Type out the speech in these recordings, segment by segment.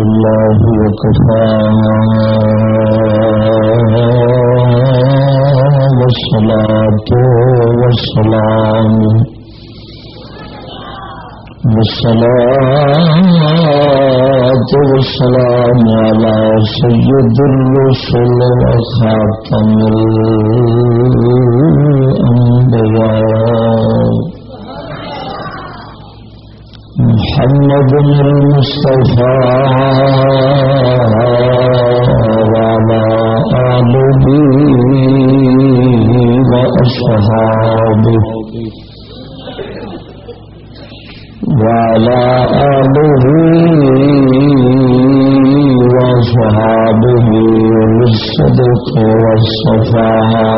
لله وكفى والصلاة والسلام والصلاة والسلام على سيد الرسل وخاتم الأنبياء محمد المصطفى وعلى آله وأصحابه وعلى آله وأصحابه بالصدق والصفاء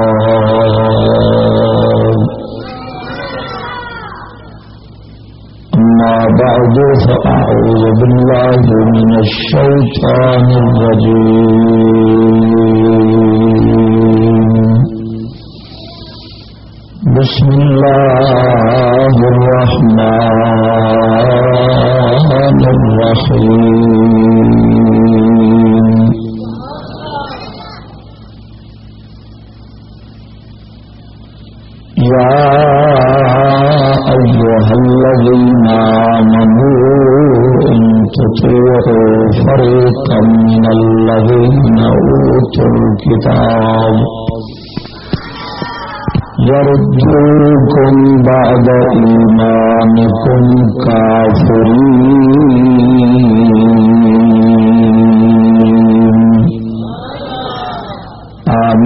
بعد فأعوذ بالله من الشيطان الرجيم. بسم الله الرحمن الرحيم. يا أيها الذين آمنوا إن تطيعوا فريقا من الذين أوتوا الكتاب يردوكم بعد إيمانكم كافرين.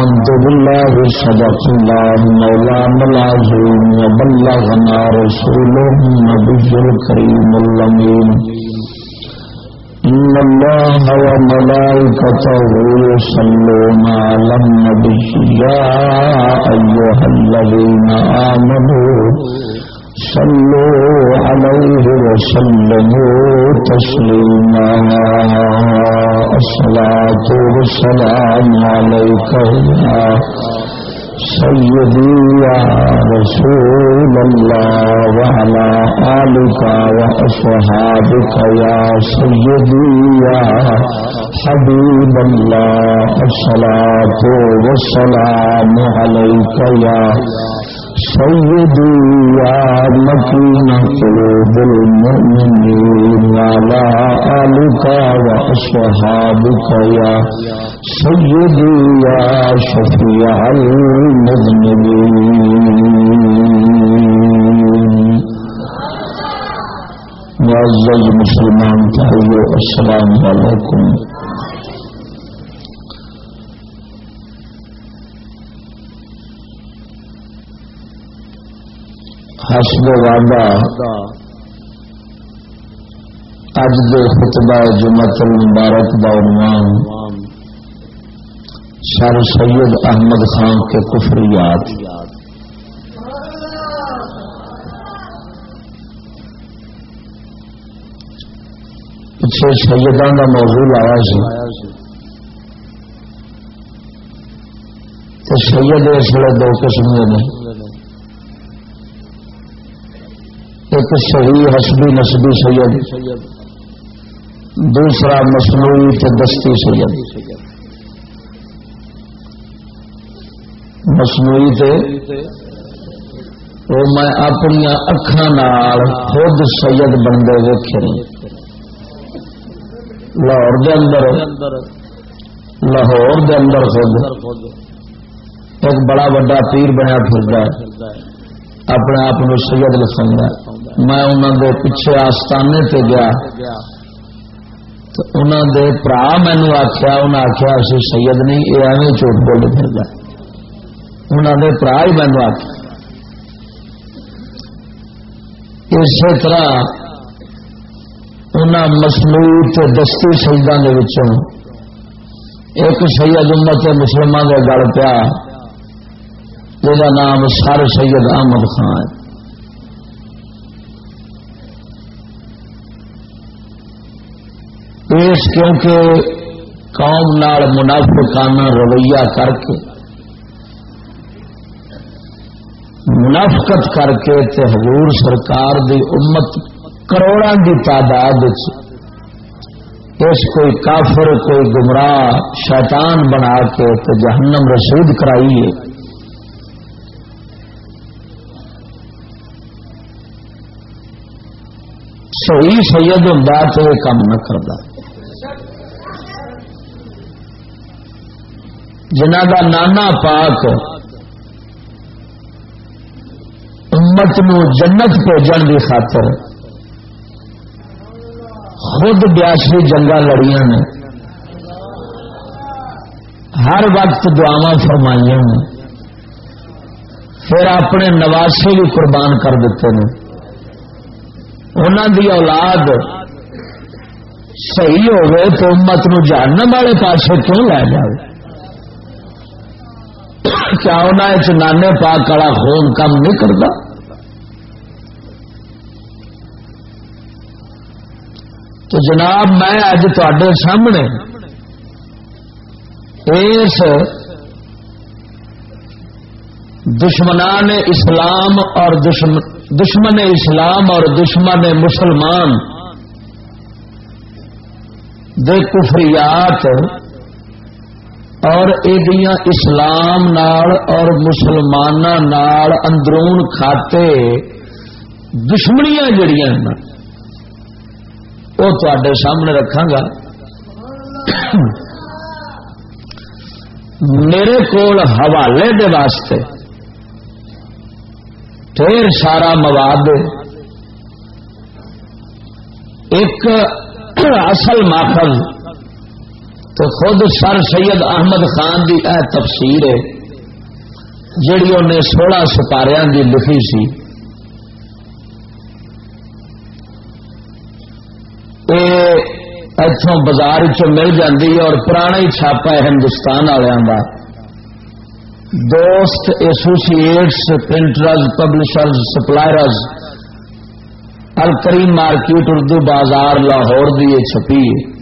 آمنت بالله صدق الله مولانا العظيم وبلغنا رسوله النبي الكريم اللمين إن الله وملائكته يصلون على النبي يا أيها الذين آمنوا صلوا عليه وسلموا تسليما. الصلاة والسلام عليك يا سيدي يا رسول الله وعلى آلك وأصحابك يا سيدي يا حبيب الله. الصلاة والسلام عليك يا سيدي يا مكين قلوب المؤمنين وعلى آلك وأصحابك يا سيدي يا شفيع المذنبين معزز مسلمان تحيو السلام عليكم حسب وعدہ اج دے خطبہ جمعت المبارک دا عنوان سر سید احمد خان کے کفریات پچھے سیدان کا موضوع آیا سی۔ تو سید اس ویلے دو قسم کے نے۔ ایک صحیح حسبی نسبی سید، دوسرا مصنوعی تے دستی سید۔ مصنوعی تے وہ میں اپنی اکھان خود سید بندے ویکے لاہور دے اندر، لاہور دے اندر خود ایک بڑا بڑا پیر بنیا پھرتا ہے۔ اپنے آپ سید لکھا میں انہوں دے پیچھے آستانے تے گیا۔ تو انہوں دے برا مینو آخیا انہیں آخیا اسی سید نہیں یہ ایویں چوٹ بولے پھر گیا انہوں نے برا ہی مینو آخیا اسی طرح انہوں مصنوعی دستی سیدان کے ایک سید امت مسلمان کا گل پیا جہاں نام سر سید احمد خان ہے۔ اس کیونکہ قوم نال منافقانہ رویہ کر کے، منافقت کر کے تے حضور سرکار دی امت کروڑا دی تعداد اس کوئی کافر، کوئی گمراہ شیطان بنا کے تو جہنم رسید کرائیے۔ صحیح سید ہوں تو یہ کام نہ کرتا جنہ کا نانا پاک امت نو جنت بھیجن کی خاطر خود بیاشی جنگا لڑیاں نے۔ ہر وقت دعوا فرمائیاں نے۔ پھر اپنے نواسے بھی قربان کر دیتے ہیں انہوں دی اولاد صحیح ہوئے تو امت نو جاننے والے پاس کیوں لے جائے؟ کیا انہیں نانے پاک خون کم نہیں کرتا۔ تو جناب میں اج تے سامنے اس دشمنان اسلام اور دشمن دشمن اسلام اور دشمن مسلمان دے کفریات اور ایڈیاں اسلام نال اور مسلمان نال اندرون کھاتے دشمنیاں جڑیاں وہ تے سامنے رکھا گا۔ میرے کول حوالے دے واسطے ڈھیر سارا مواد، ایک اصل ماخذ تو خود سر سید احمد خان کی یہ تفسیر ہے، جیڑی انہیں سولہ سپاریا کی لکھی سی۔ اتوں بازار چ مل جاتی اور پرانا ہی چھاپا ہے ہندوستان والوں کا دوست associates printers publishers suppliers Alkarim market Urdu Bazaar Lahore دی چھپی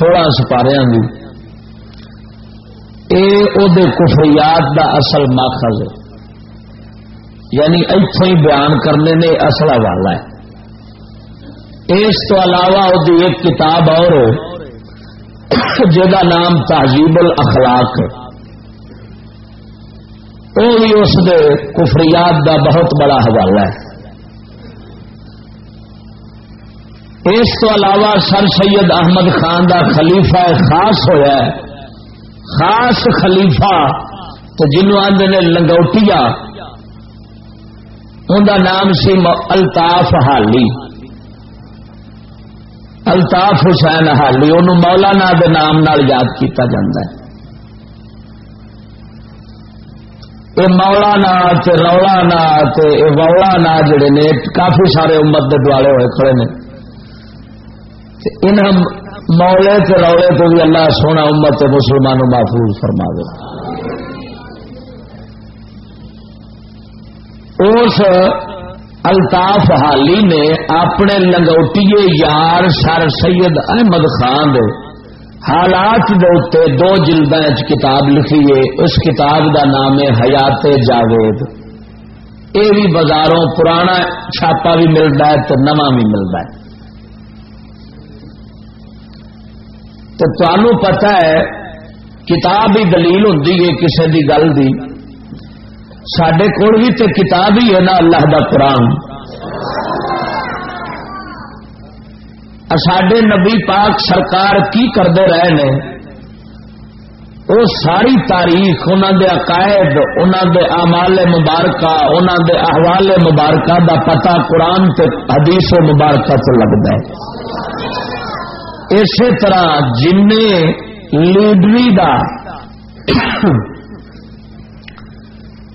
سولہ سپاریا کی کفریات دا اصل ماخذ ہے۔ یعنی اتوں ہی بیان کرنے نے اصل حوالہ ہے۔ اس تو علاوہ وہ ایک کتاب اور جہاں نام تہذیب الاخلاق ہے۔ وہ بھی اس دے کفریات دا بہت بڑا حوالہ ہے۔ اس تو علاوہ سر سید احمد خان دا خلیفہ خاص ہوا خاص خلیفہ، تو جنوب آدھے نے لنگوٹیا، ان کا نام سی الطاف حالی۔ الطاف حسین حالی، انہوں مولانا دے نام یاد کیتا جاتا ہے۔ یہ مولا نا رولا نا وولا نا جڑے نے، کافی سارے امت دے دوالے ہوئے کھڑے نے۔ ان مولے تے رولے تو بھی اللہ سونا امت مسلمانوں محفوظ فرما دے اس الطاف حالی نے اپنے لنگوٹیے یار سر سید احمد خان دے حالات دے دو جلد کتاب لکھی ہے۔ اس کتاب دا نام ہے حیات جاوید۔ یہ بھی بازاروں پرانا چھاپا بھی ملتا ہے تو نواں بھی ملتا ہے۔ تو تمہوں پتا ہے، کتاب ہی دلیل ہوں کسی کی گل کی سڈے کول بھی تو کتاب ہی ہے نا اللہ دا قرآن۔ سڈے نبی پاک سرکار کی کرتے رہے نے؟ وہ ساری تاریخ انہوں دے عقائد انہوں دے امال مبارکہ انہوں دے احوال مبارکہ دا پتا قرآن تے حدیث مبارکہ تو لگتا ہے۔ اسی طرح جن لیڈری دا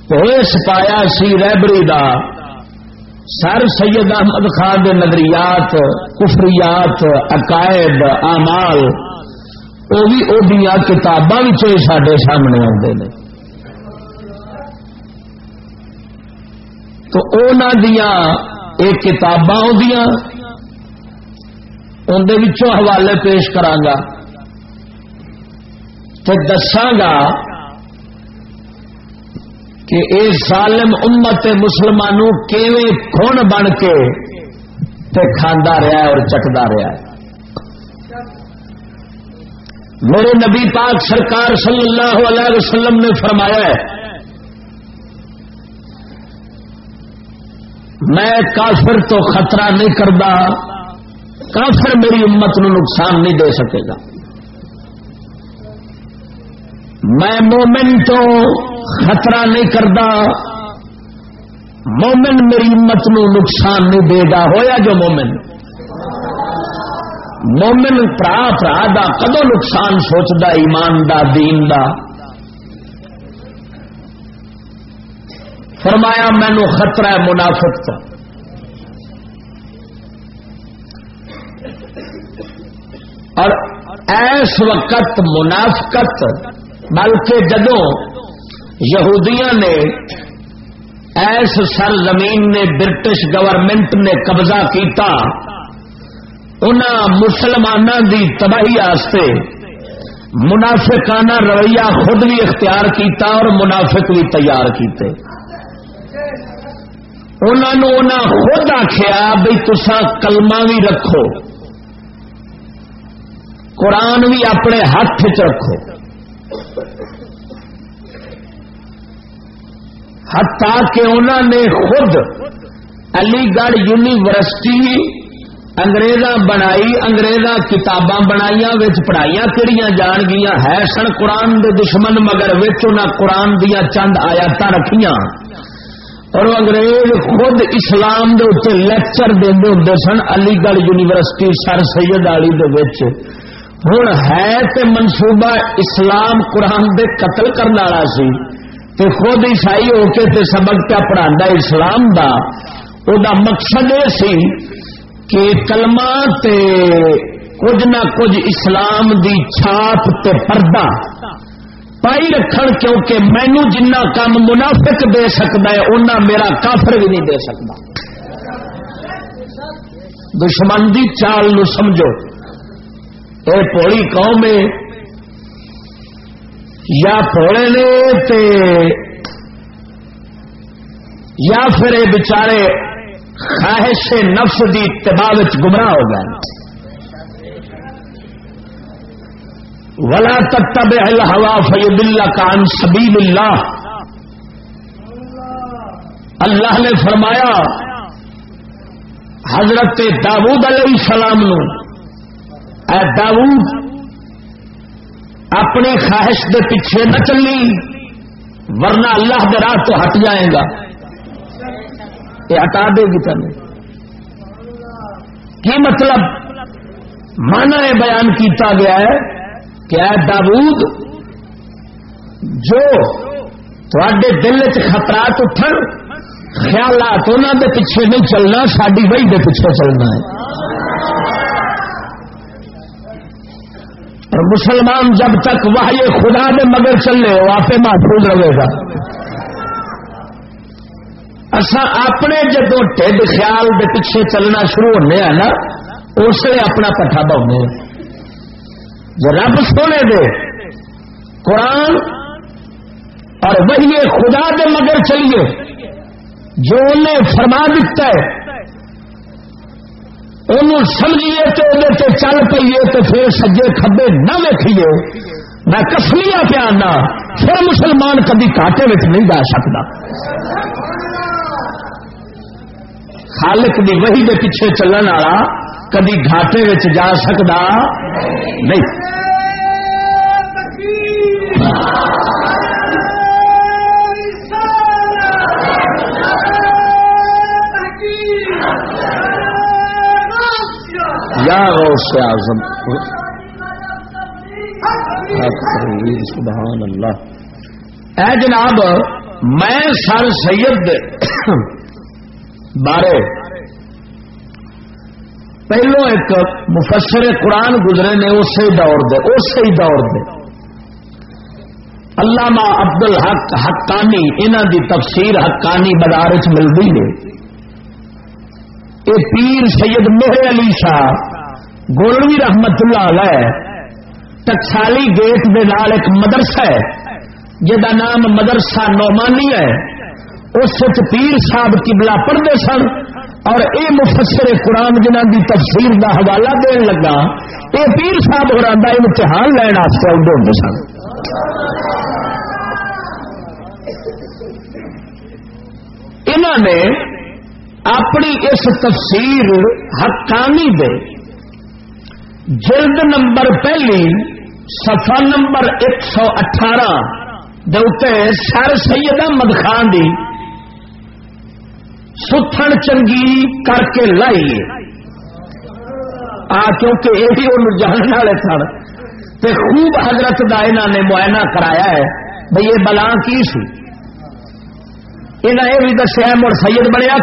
پیش پایا سی ریبری دا، سر سید احمد خان کے نظریات، کفریات، عقائد امال وہ بھی وہ کتاباں سڈے سامنے آتے ہیں تو دیا یہ کتاباں اندر حوالے پیش کرانگا تو دساگا کہ اے ظالم امت مسلمانوں کیویں کون بن کے تے کھاندا رہا ہے اور چکدا رہا ہے۔ میرے نبی پاک سرکار صلی اللہ علیہ وسلم نے فرمایا ہے، میں کافر تو خطرہ نہیں کرتا کافر میری امت نو نقصان نہیں دے سکے گا۔ میں مومن تو خطرہ نہیں کرتا مومن میری امت نو نقصان نہیں دے گا۔ ہویا جو مومن؟ مومن پرا پرا دا کدو نقصان سوچتا ایمان دا، دین دا؟ فرمایا مینو خطرہ ہے، منافق تو۔ اور ایس وقت منافقت، بلکہ جدو یہودیاں نے ایس سر زمین نے، برٹش گورنمنٹ نے قبضہ کیتا ان مسلمانوں دی تباہی آستے منافقانہ رویہ خود بھی اختیار کیتا اور منافق بھی تیار کیتے۔ انہوں خود آخیا بھائی تسا کلمہ بھی رکھو۔ قرآن بھی اپنے ہاتھ چ رکھو۔ ہتا کہ انہوں نے خود علی گڑھ یونیورسٹی انگریزاں بنائی اگریزاں کتاباں بنائی پڑھائیاں کہڑی جان گیا ہے سن قرآن دے دشمن مگر قرآن دیا چند آیات رکھیاں۔ اور انگریز خود اسلام دے لیکچر دے ہوں سن علی گڑھ یونیورسٹی سر سید آلی ہوں ہے تے منصوبہ اسلام قرآن دے قتل کرنے والا سی، تے خود عیسائی ہو کے تے سبق پہ پڑھا اسلام دا او دا مقصد یہ سی کہ کلمہ تے کچھ نہ کچھ اسلام دی چھاپ تے پردہ پائی رکھن کیونکہ مینو جنہ کام منافق دے سکتا ہے اُنہ میرا کافر بھی نہیں دے سکتا دشمن دی چال نو سمجھو۔ اے پوڑی قوم ہے۔ یا پوڑے نے تے یا پھر یہ بچارے خواہش نفس دی اتباع گمراہ ہو گئے ولا تب الحوا فیب اللہ کان سبیل اللہ۔ اللہ نے فرمایا، حضرت داود علیہ السلام نو اے داود اپنی خواہش دے پیچھے نہ چلی ورنہ اللہ کے راہ تو ہٹ جائے گا۔ یہ ہٹا دے گی تمہیں۔ کی مطلب؟ مانا یہ بیان کیتا گیا ہے کہ اے داود جو تھوڑے دل چ خطرات اٹھن، خیالات انہوں دے پیچھے نہیں چلنا ساری وہی دے پیچھے چلنا ہے۔ اور مسلمان جب تک وہ یہ خدا میں مگر چلے، وہ آپ محفوظ رہے گا۔ اصا اپنے جدو ٹھڈ خیال دے پیچھے چلنا شروع ہونے ہیں نا، اس لیے اپنا پٹھا بہنے جو رب سونے دے قرآن اور وہی خدا دے مگر چلیے، جو انہیں فرما دیتا ہے سمجھیے تو پیے تو پھر سجے کبے نہ ویکھیے۔ میں کسمیا پہ آنا، پھر مسلمان کبھی کاٹے وچ نہیں جا سکتا۔ خالق دی وہی دے پیچھے چلن والا کبھی گھاٹے جا سکتا نہیں۔ یا غوث اعظم. جی، سبحان اللہ۔ اے جناب، میں سر سید بارے پہلو ایک مفسر قرآن گزرے نے، اسی دور دے، اسی دور دے۔ علامہ عبد الحق حقانی انہوں دی تفسیر حقانی بازار چ ملتی ہے یہ پیر سید مہر علی شاہ گولوی رحمت اللہ علیہ ٹکسالی گیٹ دے نال ایک مدرسہ ہے جہاں نام مدرسہ نعمانی ہے۔ اس پیر صاحب کبلا پڑھتے سن اور اے مفسر قرآن جنہ کی تفسیر کا حوالہ دین لگا یہ پیر صاحب ہو رہا امتحان لین واسطے آؤ ہوتے سن۔ انہوں نے اپنی اس تفسیر حقانی دے جلد نمبر پہلی سفا نمبر ایک سو اٹھارہ سر سید احمد خان دی ستھن چنگی کر کے لائی۔ آ، کیونکہ یہ ان جاننے والے سن۔ تو خوب حضرت کا انہوں نے معائنہ کرایا ہے بھائی یہ بلا کی سی؟ انہیں یہ بھی دسیا مڑ سید بنیا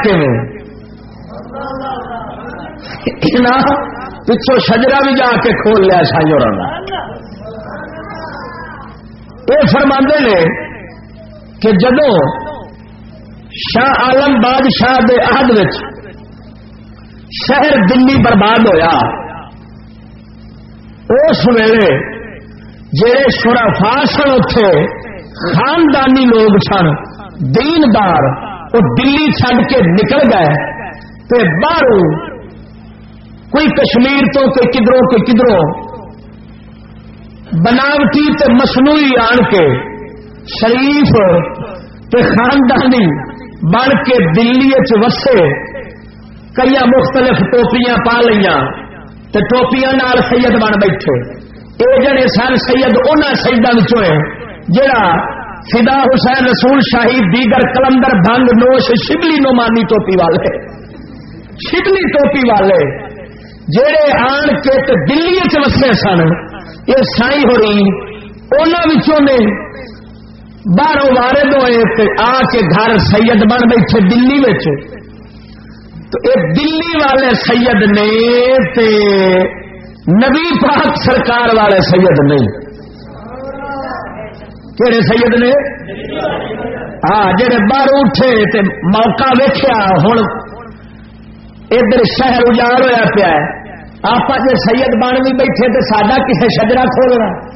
پچھو شجرا بھی جا کے کھول لیا سائی اور یہ فرما نے کہ جدو شاہ عالم بادشاہ دے عہد شہر دلی برباد ہویا، اس ویلے جہے شرافا سن اتے خاندانی لوگ سن، دیندار، وہ دلی چڈ کے نکل گئے، تے باہر کوئی کشمیر تو، کوئی کدروں کوئی کدروں۔ بناوٹی تے مصنوعی آن کے، شریف تے خاندانی بن کے دلی وسے کئی مختلف ٹوپیاں پا لیا ٹوپیاں نال سید بن بیٹھے۔ یہ جڑے سن سید ان سیدان جڑا فدا حسین رسول شاہی دیگر کلندر بنگ نوش شبلی نومانی ٹوپی والے، شبلی ٹوپی والے۔ جڑے آن کے دلی چسے سن، یہ سائی ہو رہی انہوں نے باہروں وارد ہوئے آ کے گھر سید بن بیٹھے دلی میں تو یہ دلی والے سید نے تے نبی پاک سرکار والے سید نہیں کہڑے سید نے؟ ہاں جڑے باہر اٹھے تے موقع ویخیا ہوں ادھر شہر اجاڑ ہوا پیا آپ جی سید بن بھی بیٹھے تو سڈا کسے شجرا کھولنا۔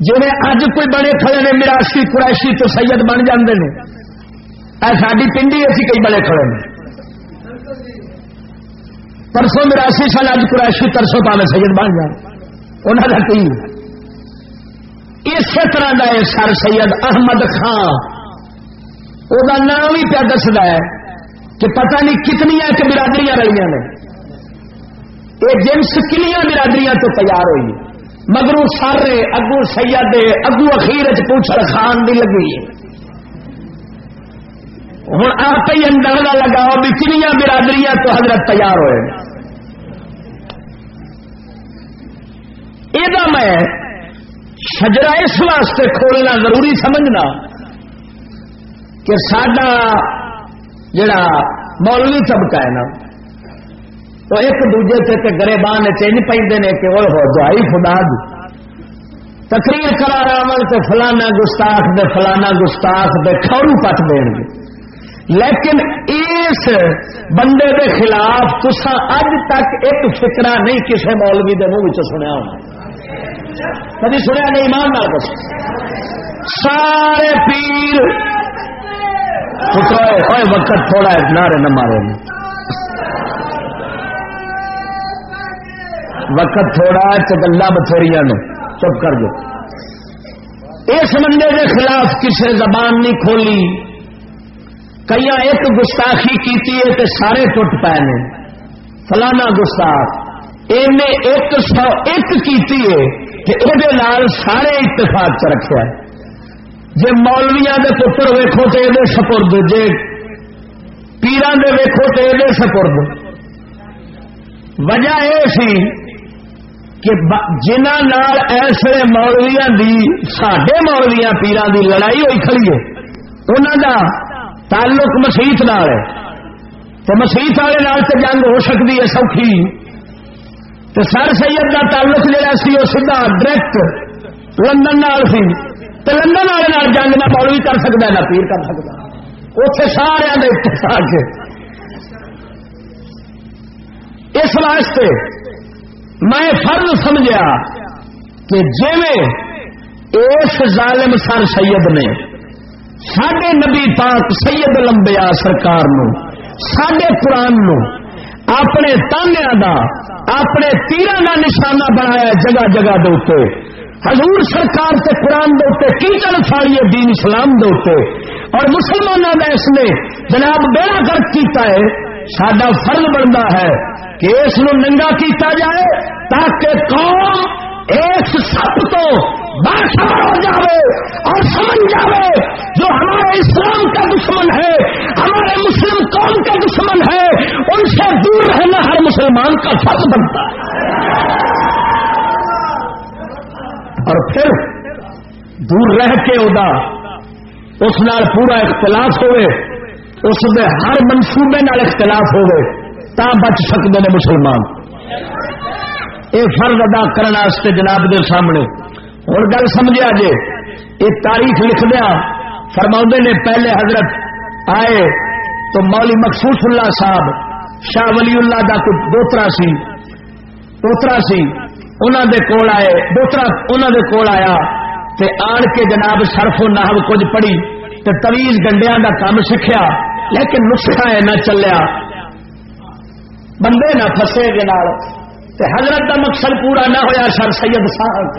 جی اج کوئی بڑے کھڑے نے مراسی قریشی تو سید بن جاندے نے۔ اے ساری پنڈی اسی کئی بڑے کھڑے نے۔ پرسوں مراسی سال اج قریشی ترسوں پاوے سید بن جان۔ انہوں کا کی؟ اسی طرح کا ہے سر سید احمد خان۔ وہ نام ہی پیا دستا ہے۔ کہ پتہ نہیں کتنی ایک برادریاں رہی نے۔ یہ جنس کنیاں برادریاں تو تیار ہوئی مگرو سارے اگو سید اگو اخیر پوچھ خان بھی لگی ہوں آپ ہی اندازہ لگاؤ بھی کنیا برادری تو حضرت تیار ہوئے یہ میں شجرا اس واسطے کھولنا ضروری سمجھنا کہ سڈا جڑا مولوی طبقہ ہے نا تو ایک دوجے سے گرےبان چین پہ کہ وہ دعائی خدا دی۔ تقریر کرا رہا تو فلانا گستاخ دے، فلانا گستاخ دے کھڑو پٹ دیں گے۔ لیکن اس بندے دے خلاف تسا اج تک ایک فکرا نہیں کسی مولوی دے منہ سنیا ہونا کبھی سنیا نہیں؟ ایمان نہ کچھ سارے پیر وقت تھوڑا ہے نعرے نہ مارے وقت تھوڑا چگلا بتھیری نے چپ کر دو اس بندے کے خلاف کسی زبان نہیں کھولی۔ کئی ایک گستاخی کی سارے ٹوٹ پے نے۔ فلانا گستاخ ایک سو ایک کی سارے اتفاق چ رکھا جی مولویا کے پتر ویکو تو یہ سپرد جی پیران دے ویکو تو یہ سپرد۔ وجہ یہ سی کہ جنہ ایسے مولویا دی سڈے مولویا پیران دی لڑائی ہوئی کھڑی ہے انہوں دا تعلق مسیت نال ہے۔ تو مسیت والے تو جنگ ہو سکتی ہے، سوکھی۔ تو سر سید کا تعلق جہا سی وہ سیدا ڈائریکٹ لندن نال سی۔ تو لندن والے جنگ نہ مولوی کر سکتا نہ پیر کر سکتا اتے سارے اتفاق اس واسطے میں فرض سمجھا کہ جی اس ظالم سر سید نے سڈے نبی پاک سید لمبیا سرکار نو سڈے قرآن نو اپنے تانیا دا اپنے تیرا کا نشانہ بنایا جگہ جگہ دے حضور سرکار تے قرآن دے کیچڑ فاڑیے دین اسلام دے اور مسلمانوں کا اس نے جناب بیڑا گرد کیتا ہے۔ سڈا فرض بنتا ہے کہ اس ننگا کیتا جائے تاکہ قوم ایک سب تو باخبر ہو جاوے اور سمجھ جاوے جو ہمارے اسلام کا دشمن ہے، ہمارے مسلم قوم کا دشمن ہے، ان سے دور رہنا ہر مسلمان کا فرض بنتا ہے۔ اور پھر دور رہ کے ادا، اس نال پورا اختلاف ہوئے، اس میں ہر منصوبے نال اختلاف ہوئے، تا بچ سکتے ہیں مسلمان۔ یہ فرض ادا کرنے جناب دے سامنے۔ ہوں گل سمجھا جے یہ تاریخ لکھ دیا فرما نے پہلے حضرت آئے تو مولی مخصوص اللہ صاحب، شاہ ولی اللہ کا کچھ دوترا سی، پوترا سی انہوں دے کول آئے دوترا انہوں دے کول آیا تے آن کے جناب سرف و نحو کچھ پڑھی تے تویز گنڈیا کا کام سیکھا لیکن نسخہ ہے نہ چلیا۔ بندے نہ فسے جناب حضرت کا مقصد پورا نہ ہوا سر سید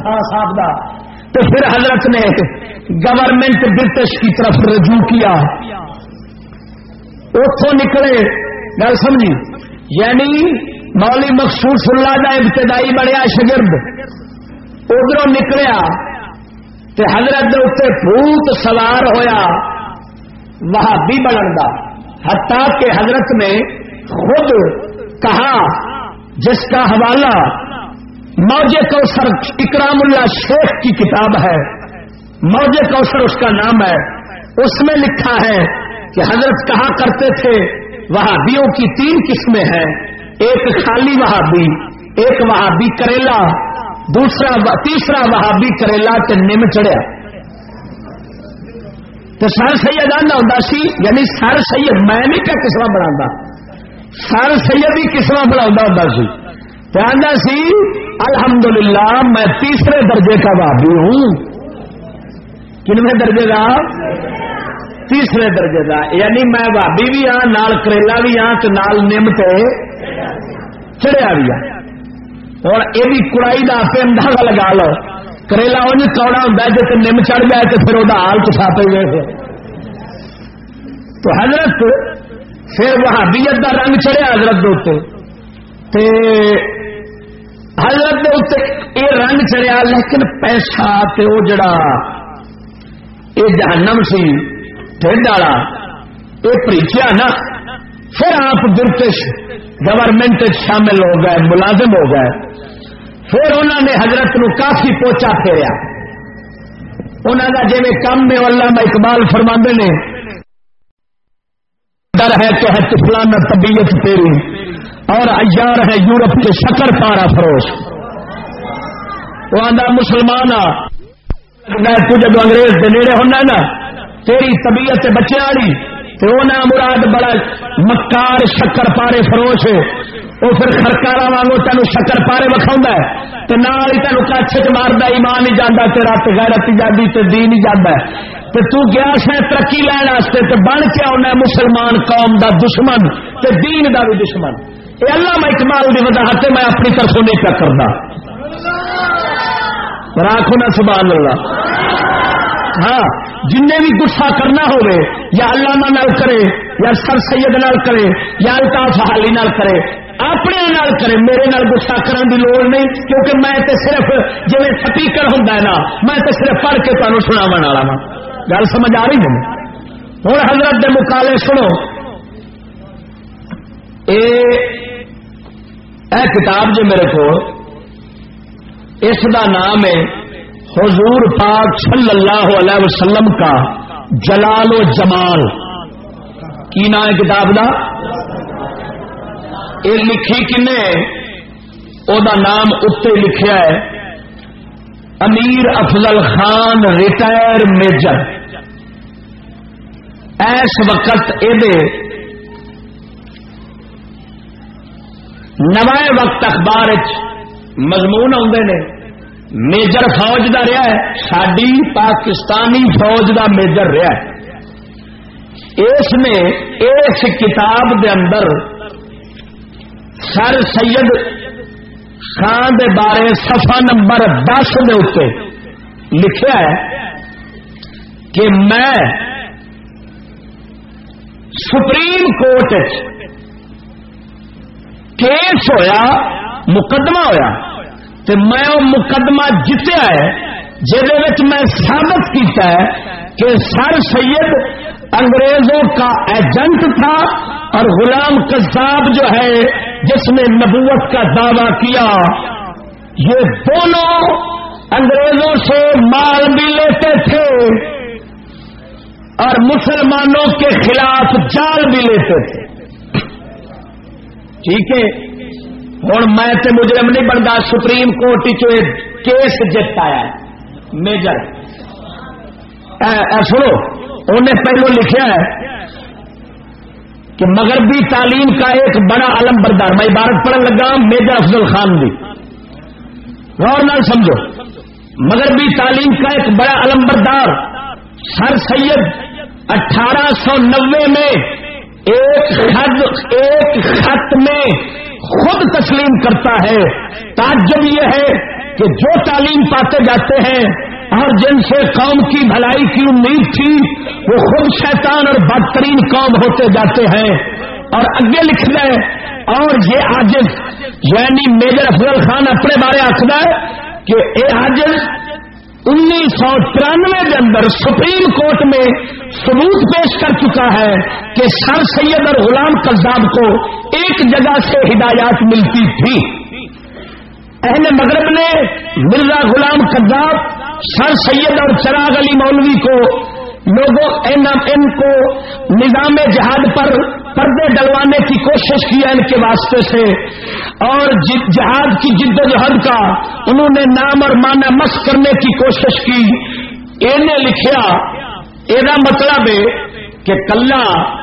خان صاحب کا تو پھر حضرت نے گورنمنٹ برٹش کی طرف رجوع کیا۔ اتوں نکلے، گل سمجھی؟ یعنی مولی مخصوص اللہ کا ابتدائی بڑھیا شگرد ادھر نکلیا تو حضرت کے اتنے بھوت سوار ہوا وہاں بھی بنن کا ہتا کہ حضرت نے خود کہا جس کا حوالہ موج کوثر اکرام اللہ شیخ کی کتاب ہے موج کوثر اس کا نام ہے اس میں لکھا ہے کہ حضرت کہا کرتے تھے، وہابیوں کی تین قسمیں ہیں۔ ایک خالی وہابی، ایک وہابی کریلا، دوسرا تیسرا وہابی کریلا تے نم چڑھیا۔ تو سر سید آنا ہوں سی یعنی سر سید میں نہیں کیا قسم بنا سر سید ہی قسم بنا ہوتا سی۔ الحمد للہ میں تیسرے درجے کا بابی ہوں۔ کنویں درجے کا؟ تیسرے درجے کا یعنی میں بابی بھی ہاں نال کریلا بھی ہاں تو نال نم نمتے چڑیا بھی ہاں اور یہ بھی کڑائی کا آپ اندازہ لگا لو۔ کریلا ان کوڑا ہوں جی نم چڑھ جائے تو پھر وہ حال تو چھاپے گئے تو حضرت پھر وہابیت کا رنگ چڑھیا حضرت تے حضرت یہ رنگ چڑھیا، لیکن پیسہ تے وہ جڑا یہ جہنم سی ٹھنڈ والا۔ یہ پریچیا نا، پھر آپ برٹش گورنمنٹ شامل ہو گئے، ملازم ہو گئے۔ پھر انہوں نے حضرت نو کافی پوچا پھیریا۔ انہوں کا جی کم میں اللہ اقبال فرما نے، ڈر ہے کہ ہے فلانا طبیعت تیری، اور ایار ہے یورپ کے شکر پارا فروش۔ وہ آدھا مسلمان تو جب انگریز کے نیڑے ہونا نا تیری طبیعت بچے والی تو نہ مراد بڑا مکار شکر پارے فروش وہ پھر خرکارا وانگو تینوں شکر پارے وکھاؤں تو نال ہی تینوں کچھ مارتا ایمان ہی جانا رات غیرت جاتی تو دین ہی جانا تو تو گیا سے ترقی لین واسطے تو بن کے آنا مسلمان قوم دا دشمن، تے دین دا بھی دشمن۔ یہ اللہ میں اکمال کی وضاحت میں اپنی طرف نہیں پیا کرتا راکھو نا سبحان اللہ۔ ہاں جن بھی گسا کرنا ہوئے، یا علامہ نال کرے، یا سر سید نال کرے، یا الطاف حالی نال کرے، اپنے نال کرے، میرے نال گسا کرنے کی لوڑ نہیں، کیونکہ میں تے صرف جی سپیکر ہوں نا، میں تے صرف پڑھ کے تمہیں سناو والا وا گل سمجھ آ رہی ہے؟ ہوں حضرت دے مکالے سنو۔ اے اے کتاب جو میرے کو اس دا نام ہے حضور پاک صلی اللہ علیہ وسلم کا جلال و جمال. کی نام ہے کتاب دا؟ یہ لکھی کنے؟ او دا نام اتنے لکھیا ہے. Amir Afzal Khan retire major. S وقت یہ نوائے وقت اخبار مضمون آدھے نے. میجر فوج کا رہا ہے ساری پاکستانی فوج کا میجر رہا ہے۔ اس نے اس کتاب دے اندر سر سید خان دے بارے سفا نمبر دس دے اتنے لکھا ہے کہ میں سپریم کورٹ کیس ہویا، مقدمہ ہویا۔ تو میں وہ مقدمہ جتیا ہے جہد میں سابت کیتا ہے کہ سر سید انگریزوں کا ایجنٹ تھا اور غلام قذاب جو ہے، جس نے نبوت کا دعوی کیا۔ یہ دونوں انگریزوں سے مال بھی لیتے تھے اور مسلمانوں کے خلاف جال بھی لیتے تھے۔ ٹھیک ہے؟ ہوں میں تو مجرم نہیں بنتا سپریم کورٹ کیس جتایا میجر۔ سنو انہیں پہلو لکھا ہے کہ مغربی تعلیم کا ایک بڑا علم بردار، میں عبارت پڑھن لگا، میجر افضل خان بھی غور نال سمجھو، مغربی تعلیم کا ایک بڑا علم بردار، سر سید اٹھارہ سو نوے میں ایک خط ایک خط میں خود تسلیم کرتا ہے۔ تعجب یہ ہے کہ جو تعلیم پاتے جاتے ہیں اور جن سے قوم کی بھلائی کی امید تھی، وہ خود شیطان اور بدترین قوم ہوتے جاتے ہیں۔ اور اگے لکھ دیں اور یہ آج یعنی میجر افضل خان اپنے بارے آخر ہے کہ یہ آج انیس سو ترانوے کے اندر سپریم کورٹ میں ثبوت پیش کر چکا ہے کہ سر سید اور غلام قذاب کو ایک جگہ سے ہدایات ملتی تھی۔ اہل مغرب نے مرزا غلام قذاب سر سید اور چراغ علی مولوی کو لوگوں ان کو نظام جہاد پر پردے ڈلوانے کی کوشش کی ان کے واسطے سے۔ اور جی- جہاد کی جد و جہد کا انہوں نے نام اور مانا مس کرنے کی کوشش کی۔ انہیں لکھیا یہ مطلب ہے کہ کلا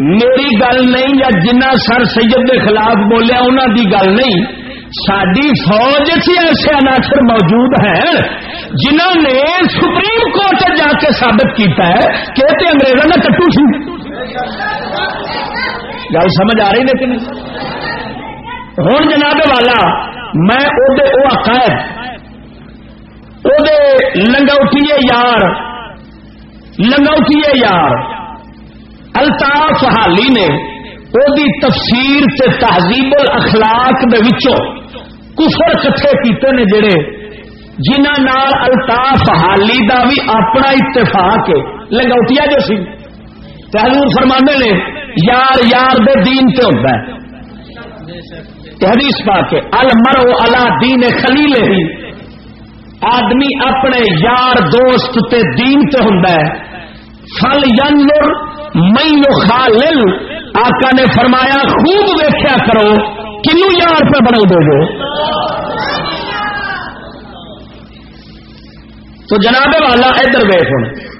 میری گل نہیں یا جنہ سر سید کے خلاف بولیا انہوں کی گل نہیں۔ ساری فوج سے ایسے عناصر موجود ہیں جنہوں نے سپریم کورٹ جا کے ثابت کیتا ہے کہ انگریزوں نے کٹو سی۔ گل سمجھ آ رہی لیکن؟ ہوں جناب والا، میں وہ عقائد وہ لنگوٹیے یار۔ لنگوٹیے یار۔ الطاف حالی نے وہ تفسیر تے تہذیب الاخلاق دے وچوں کفر کٹھے کیتے نے جڑے جنہ نال الطاف حالی دا بھی اپنا اتفاق ہے۔ لنگوٹیا جو سی حضور فرمانے نے، یار یار دے دین تے ہوتا ہے۔ حدیث پا کے المرو اللہ دین خلیل ہی۔ آدمی اپنے یار، دوست تے دین تے ہوں فل ینر میں خالل آقا نے فرمایا، خوب ویخیا کرو۔ کنو یار پہ بنا دو گے تو جناب والا ادھر ویخ ہوں۔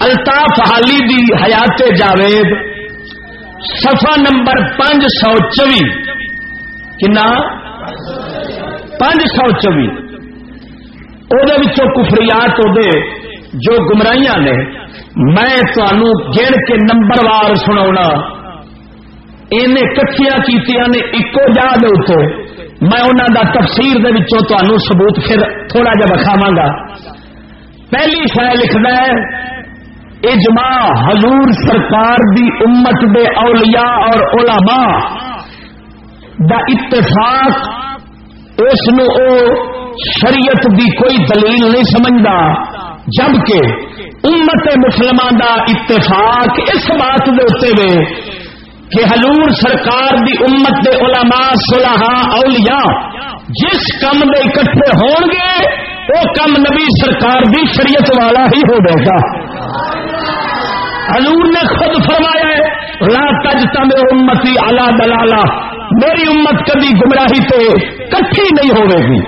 الطاف حالی دی حیات جاوید سفا نمبر پانچ سو چوی کنا؟ پانچ سو چوی وہ کفریات دے جو گمراہیاں نے، میں تمہوں گن کے نمبر وار سنا کٹیا کیتیاں نے ایکو جا دے میں انہوں دا تفسیر دے وچوں تمہوں ثبوت پھر تھوڑا جا بکھاوا گا پہلی شاید لکھنا ہے، اجماع حضور سرکار دی امت دے اولیاء اور علماء۔ دا اتفاق اس نو او شریعت دی کوئی دلیل نہیں سمجھتا جبکہ امت مسلمان دا اتفاق اس بات دے میں کہ حضور سرکار دی امت دے علماء صلحاء اولیاء جس کم دے اکٹھے ہون گے، وہ کم نبی سرکار دی شریعت والا ہی ہو جائے گا۔ حضور نے خود فرمایا ہے، لا تجتا میں امتی الا دلالا میری امت کبھی گمراہی تے کٹھی نہیں ہوے گی۔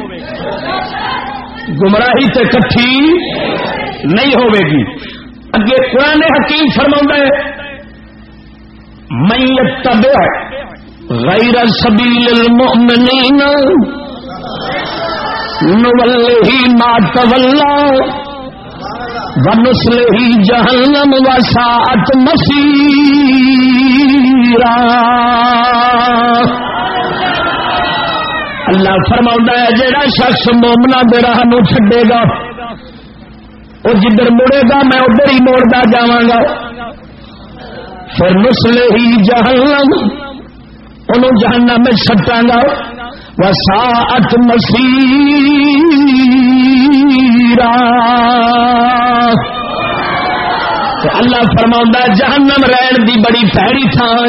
گمراہی تے کٹھی نہیں ہوے گی۔ اگے قرآن حکیم فرما ہے میں تب غیر سبیل المؤمنین نولہ ما تولا ونسل ہی جہنم وساعت مسیرا اللہ فرما ہے جہاں شخص مومنا دے راہ نو چڈے گا وہ جدھر مڑے گا، میں ادھر ہی موڑتا جا پھر نسل ہی جہنم۔ ان جہنم میں سٹا گا۔ وساعت مسیرا۔ اللہ فرما جہنم رہن دی بڑی پیڑی تھان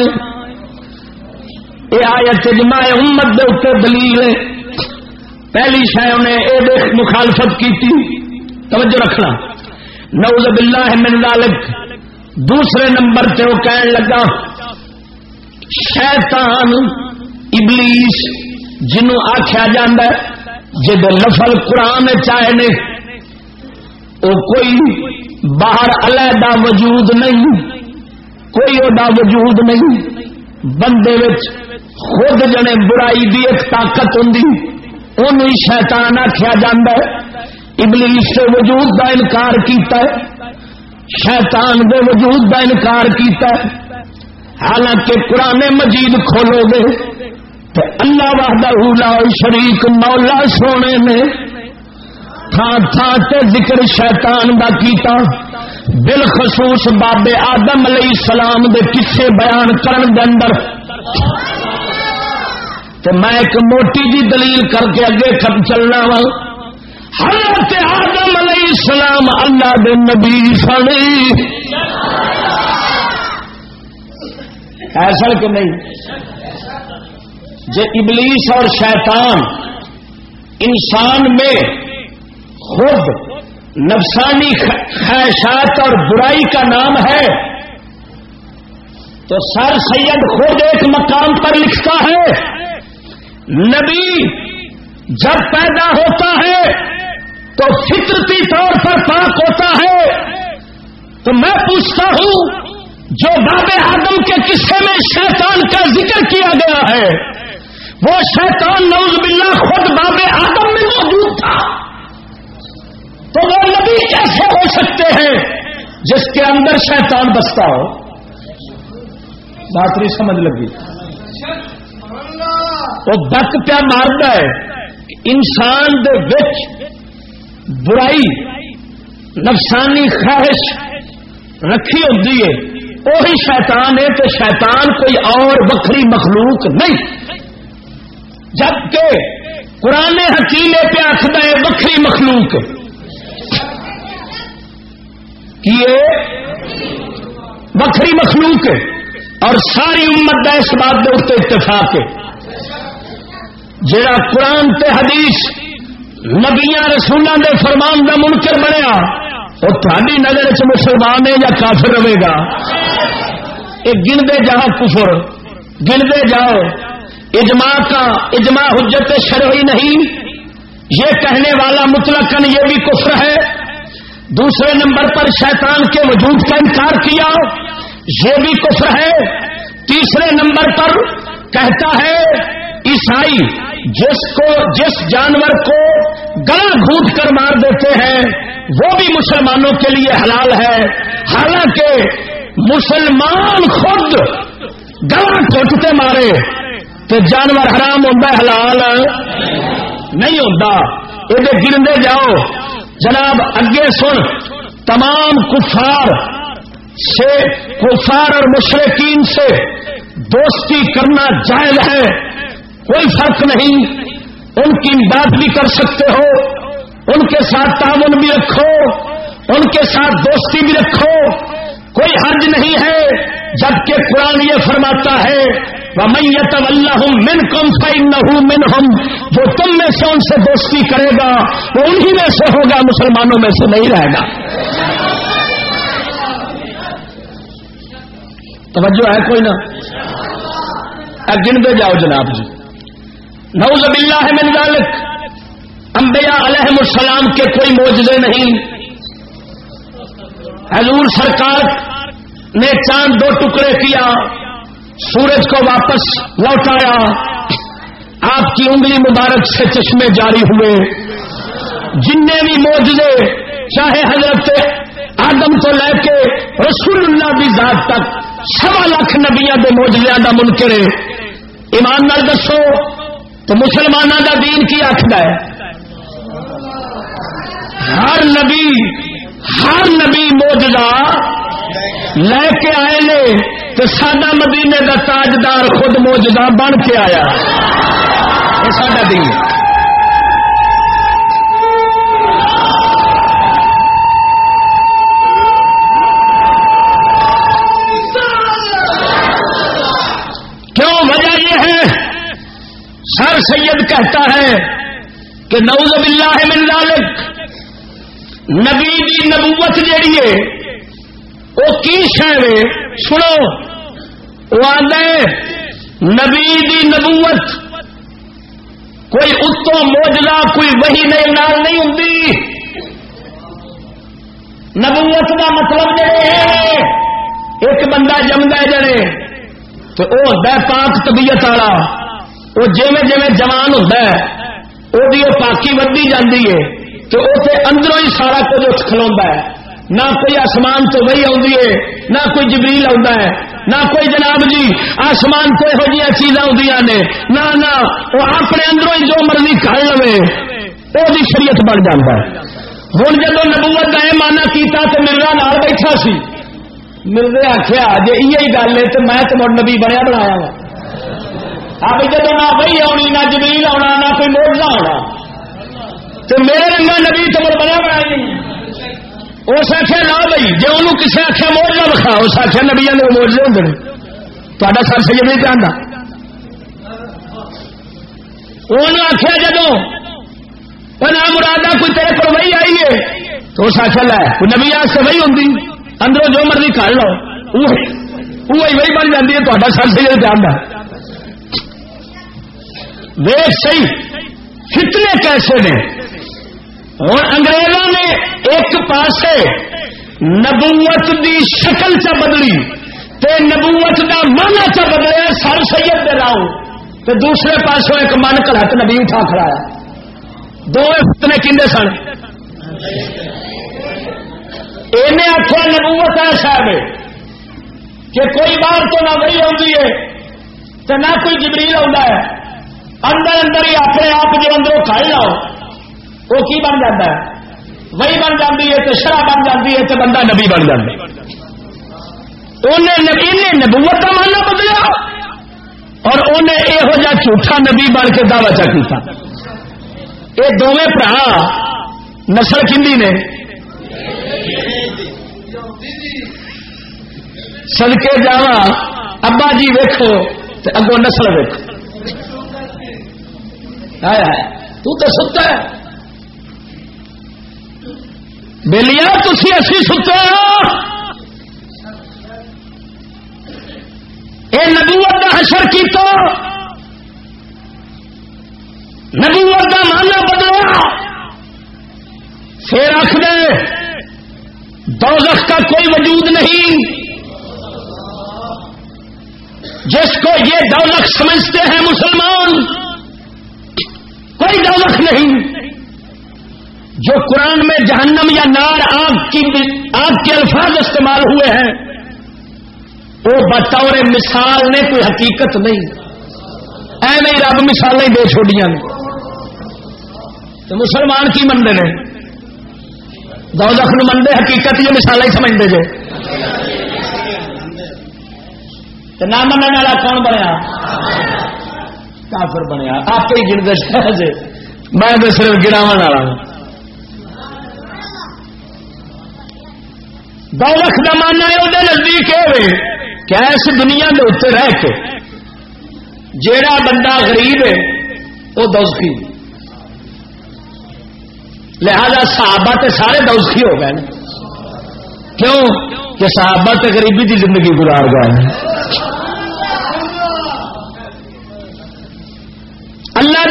یہ آیت جمع امت دے اتنے دلیل پہلی شہ نے یہ مخالفت کی توجہ رکھنا۔ نعوذ باللہ من ذالک۔ دوسرے نمبر تے وہ کہن لگا، شیطان، ابلیس، جنوں آخیا جا جب قرآن چاہے نے وہ کوئی باہر علیحدہ وجود نہیں، کوئی وہ وجود نہیں، بندے خود جنے برائی دی ایک طاقت ہوں ان شیطان آخیا جا ابلیس کے وجود کا انکار کیتا ہے شیطان دے وجود کا انکار کیتا ہے۔ حالانکہ قرآن مجید کھولو گے تو اللہ وحدہ لا شریک مولا سونے نے تھان تھان تے ذکر شیطان دا کیتا۔ بالخصوص بابے آدم علیہ السلام دے کسے بیان کرن دے اندر۔ تو میں ایک موٹی جی دلیل کر کے اگے کب چلنا وا۔ حضرت آدم علیہ السلام اللہ دے نبی سنی ایسا کہ نہیں؟ جو ابلیس اور شیطان انسان میں خود نفسانی خواہشات اور برائی کا نام ہے، تو سر سید خود ایک مقام پر لکھتا ہے۔ نبی جب پیدا ہوتا ہے تو فطرتی طور پر پاک ہوتا ہے۔ تو میں پوچھتا ہوں، جو باب آدم کے قصے میں شیطان کا ذکر کیا گیا ہے، وہ شیطان نوز باللہ خود باب آدم میں موجود تھا۔ تو وہ نبی کیسے ہو سکتے ہیں جس کے اندر شیطان بستا ہو؟ بات نہیں سمجھ لگی۔ وہ دک پیا مارد ہے انسان دے وچ برائی، نفسانی خواہش رکھی ہوتی ہے وہی شیطان ہے تو شیطان کوئی اور وکری مخلوق نہیں۔ جبکہ قرآن حکیم پہ آخر ہے وکری مخلوق۔ کیے؟ وکری مخلوق۔ ہے اور ساری امت کا اس بات کے اتنے اتفاق۔ ہے جڑا قرآن تے حدیث نبیا رسولوں کے فرمان کا منکر بنیا۔ وہ تاری نظر چ مسلمان ہے یا کافر رہے گا؟ یہ گنتے جاؤ کفر، گنتے جاؤ۔ اجماع کا اجماع حجت شرعی نہیں۔ یہ کہنے والا مطلقاً یہ بھی کفر ہے۔ دوسرے نمبر پر شیطان کے وجود کا انکار کیا، یہ بھی کفر ہے۔ تیسرے نمبر پر کہتا ہے، عیسائی جس کو جس جانور کو گلا گھونٹ کر مار دیتے ہیں، وہ بھی مسلمانوں کے لیے حلال ہے۔ حالانکہ مسلمان خود گلا گھوٹتے مارے تو جانور حرام ہوتا حلال۔ نہیں ہوتا۔ یہ گرندے جاؤ۔ جناب، اگے سن، تمام کفار سے، کفار اور مشرقین سے دوستی کرنا جائز ہے۔ کوئی فرق نہیں۔ ان کی امداد بھی کر سکتے ہو۔ ان کے ساتھ تعاون بھی رکھو۔ ان کے ساتھ دوستی بھی رکھو۔ کوئی حرج نہیں ہے۔ جبکہ قرآن یہ فرماتا ہے میت اللہ من کم فائن نہ ہوں من ہم جو تم میں سے ان سے دوستی کرے گا، وہ انہی میں سے ہوگا، مسلمانوں میں سے نہیں رہے گا۔ توجہ ہے کوئی نہ گنتے جاؤ جناب جی۔ نعوذ باللہ من ذالک انبیاء علیہ السلام کے کوئی موجزے نہیں۔ حضور سرکار نے چاند دو ٹکڑے کیا، سورج کو واپس لوٹایا۔ آپ کی انگلی مبارک سے چشمے جاری ہوئے۔ جن بھی موجزے چاہے حضرت آدم تو لے کے رسول اللہ کی ذات تک سوا لاکھ نبیا کے موجودہ کا منکر ہے ایمان نال دسو تو مسلمانوں کا دین کی آخر ہے؟ ہر نبی ہر نبی موجودہ لے کے آئے نے تو سڈا مدینے کا تاجدار خود موجودہ بن کے آیا۔ یہ سڈا دین سید کہتا ہے کہ نعوذ باللہ من ذالک، نبی دی نبوت جیڑی ہے، وہ کی شہ سنو۔ وہ آدھے نبی دی نبوت، کوئی اتوں موجلہ کوئی وہی نئے نال نہیں ہوں نبوت کا مطلب جڑے ہے، ایک بندہ جمد ہے جڑے تو وہ ہوتا ہے پاک طبیعت والا۔ وہ جیویں جیویں جوان ہوتا ہے، وہ پاکی ودی جاتی ہے تو اسے اندروں ہی سارا کچھ اٹھ کھلوا ہے۔ نہ کوئی آسمان تو وہی آتی ہے، نہ کوئی جبریل آتا ہے، نہ کوئی جناب جی آسمان تو یہو جہاں چیزاں آدی نے۔ نہ نہ، وہ اپنے اندروں ہی جو مرضی کھڑ لو وہ شریعت بن جاتا ہے۔ ہوں جب نبوت کا یہ مانا کیتا تو مرزا نال بیٹھا سی۔ مرزے آخیا جی یہ گل ہے تو میں تو نبی بنیا بنایا وا۔ اب جب نہ بھائی آنی، نہ جمیل آنا، نہ کوئی موجہ آنا۔ تو میرے رنگا نبی تو بڑا بنا نہیں۔ اس آخیا نہ بھائی جی انہوں کسی آخیا موجہ بکھا اس آخیا نبیا نے موجے ہوں تا سر سید نہیں چاہتا انہوں آخیا جدو نہ مرادہ کوئی تیرے کو وہی آئی ہے، تو اس آخیا لے، کوئی نبی آج سے وہی ہوں اندروں جو مرضی کر لو۔ وہی وہی بن جاتی ہے تا سر سید چاہتا ویخ سی فتنے کیسے نے؟ ہوں انگریزوں نے ایک پاسے نبوت دی شکل چ بدلی تے نبوت دا من چ بدلیا سر سید دے راؤ تے دوسرے پاسوں ایک من کلت نبی اٹھا کھڑایا دو فتنے کھے سن؟ یہ آخیا نبوت ایسا ہے کہ کوئی بار تو نہ وہی آتی ہے نہ کوئی جبریل آتا ہے۔ اندر اندر ہی اپنے آپ جو اندروں کھا لاؤ وہ کی بن جاتا ہے وہی بن جاتی ہے تو شرح بن جاتی ہے تو بندہ نبی بن جاتا انہیں نبوت کا ماننا بدلا اور انہیں یہو جا جھوٹا نبی بن کے دعوی چا کیا یہ دونوں برا نسل کھی نے سدکے جا ابا جی ویکو اگوں نسل ویکو تو تو ستا ہے۔ بلیا تھی اسی ستے ہو۔ یہ نبوت کا حشر کی تو نبوت کا مانا بدلا پھر رکھ دے دوزخ کا کوئی وجود نہیں۔ جس کو یہ دولت سمجھتے ہیں مسلمان کوئی دولت نہیں۔ جو قرآن میں جہنم یا نار آگ کی آگ کے الفاظ استعمال ہوئے ہیں، وہ بطور مثال نے کوئی حقیقت نہیں۔ اے نہیں رب، مثالیں دے چھوڑیاں تو مسلمان کی منڈے نے دولت منڈے، حقیقت یہ مثالیں سمجھتے جو۔ نہ منع والا کون بنیا؟ کافر بنیا۔ آپ ہی گرد جی میں تو صرف گراو والا ہوں۔ دولت کا ماننا ہے وہ نزدیک ہے کیا اس دنیا کے اتنے رہ کے۔ جیڑا بندہ غریب ہے وہ دوستی لہذا صحابہ تے سارے دوستی ہو گئے۔ کیوں؟ کہ صحابہ تے غریبی کی زندگی گزار گئے۔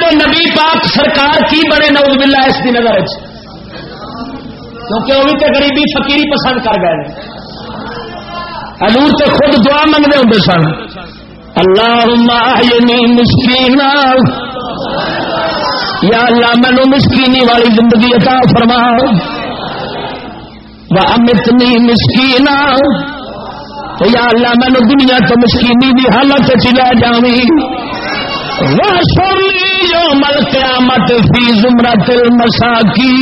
اللہ دے نبی پاک سرکار کی بڑے نوز باللہ اس کی نظر کیونکہ وہ بھی تو غریبی فقیری پسند کر گئے حضور تو خود دعا منگتے ہوں سن۔ اللہ مسکین یا اللہ مینو مسکینی والی زندگی عطا فرما۔ وہ امتنی مسکین یا اللہ مینو دنیا تو مسکینی کی حالت چلا جاوی وہ سونی جو مل قیامت فی زمرت المساکی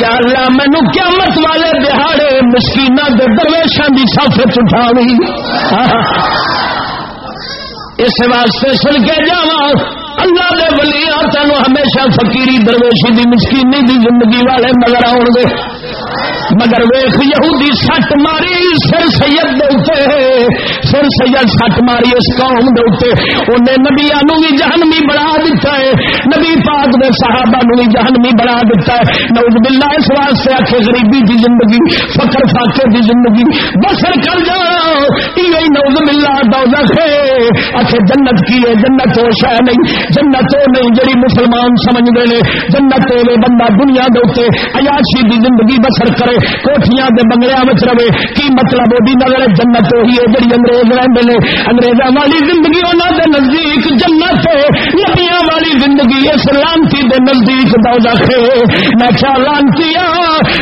یا اللہ مینو قیامت والے دہاڑے مسکینہ دے درویشان کی سف چٹھاوی اس واسطے سن کے جا اللہ دے ولی تینوں ہمیشہ فقیری درویشی دی مسکینی دی زندگی والے نظر آؤ گے۔ مگر ویخ یہودی سٹ ماری، سر سید دے سر سید سٹ ماری اس قوم دے انہیں نبیا بھی جہنمی بنا دیتا ہے۔ نبی پاک دے صحابہ نو بھی جہنمی بنا دیتا ہے۔ نوز باللہ اس واسطے آخ غریبی دی زندگی، فقر فاقے دی زندگی۔ بسر کر جا یہ نوز باللہ دوزخ ہے۔ اچھے جنت کی ہے، جنت ہو شہ نہیں۔ جنت ہو نہیں، جڑی مسلمان سمجھ دے جنت ہو بندہ دنیا دے عیاشی دی زندگی بسر کرے۔ کوٹیاں دے بنگلیا میں رہے۔ کی مطلب وہ نظر جنت وہی ہے جی انگریز رہتے ہیں انگریزوں والی زندگی انہوں دے نزدیک جنت ہے۔ نبیاں والی زندگی اس لانتی دے نزدیک دو ہے۔ میں کیا لانتی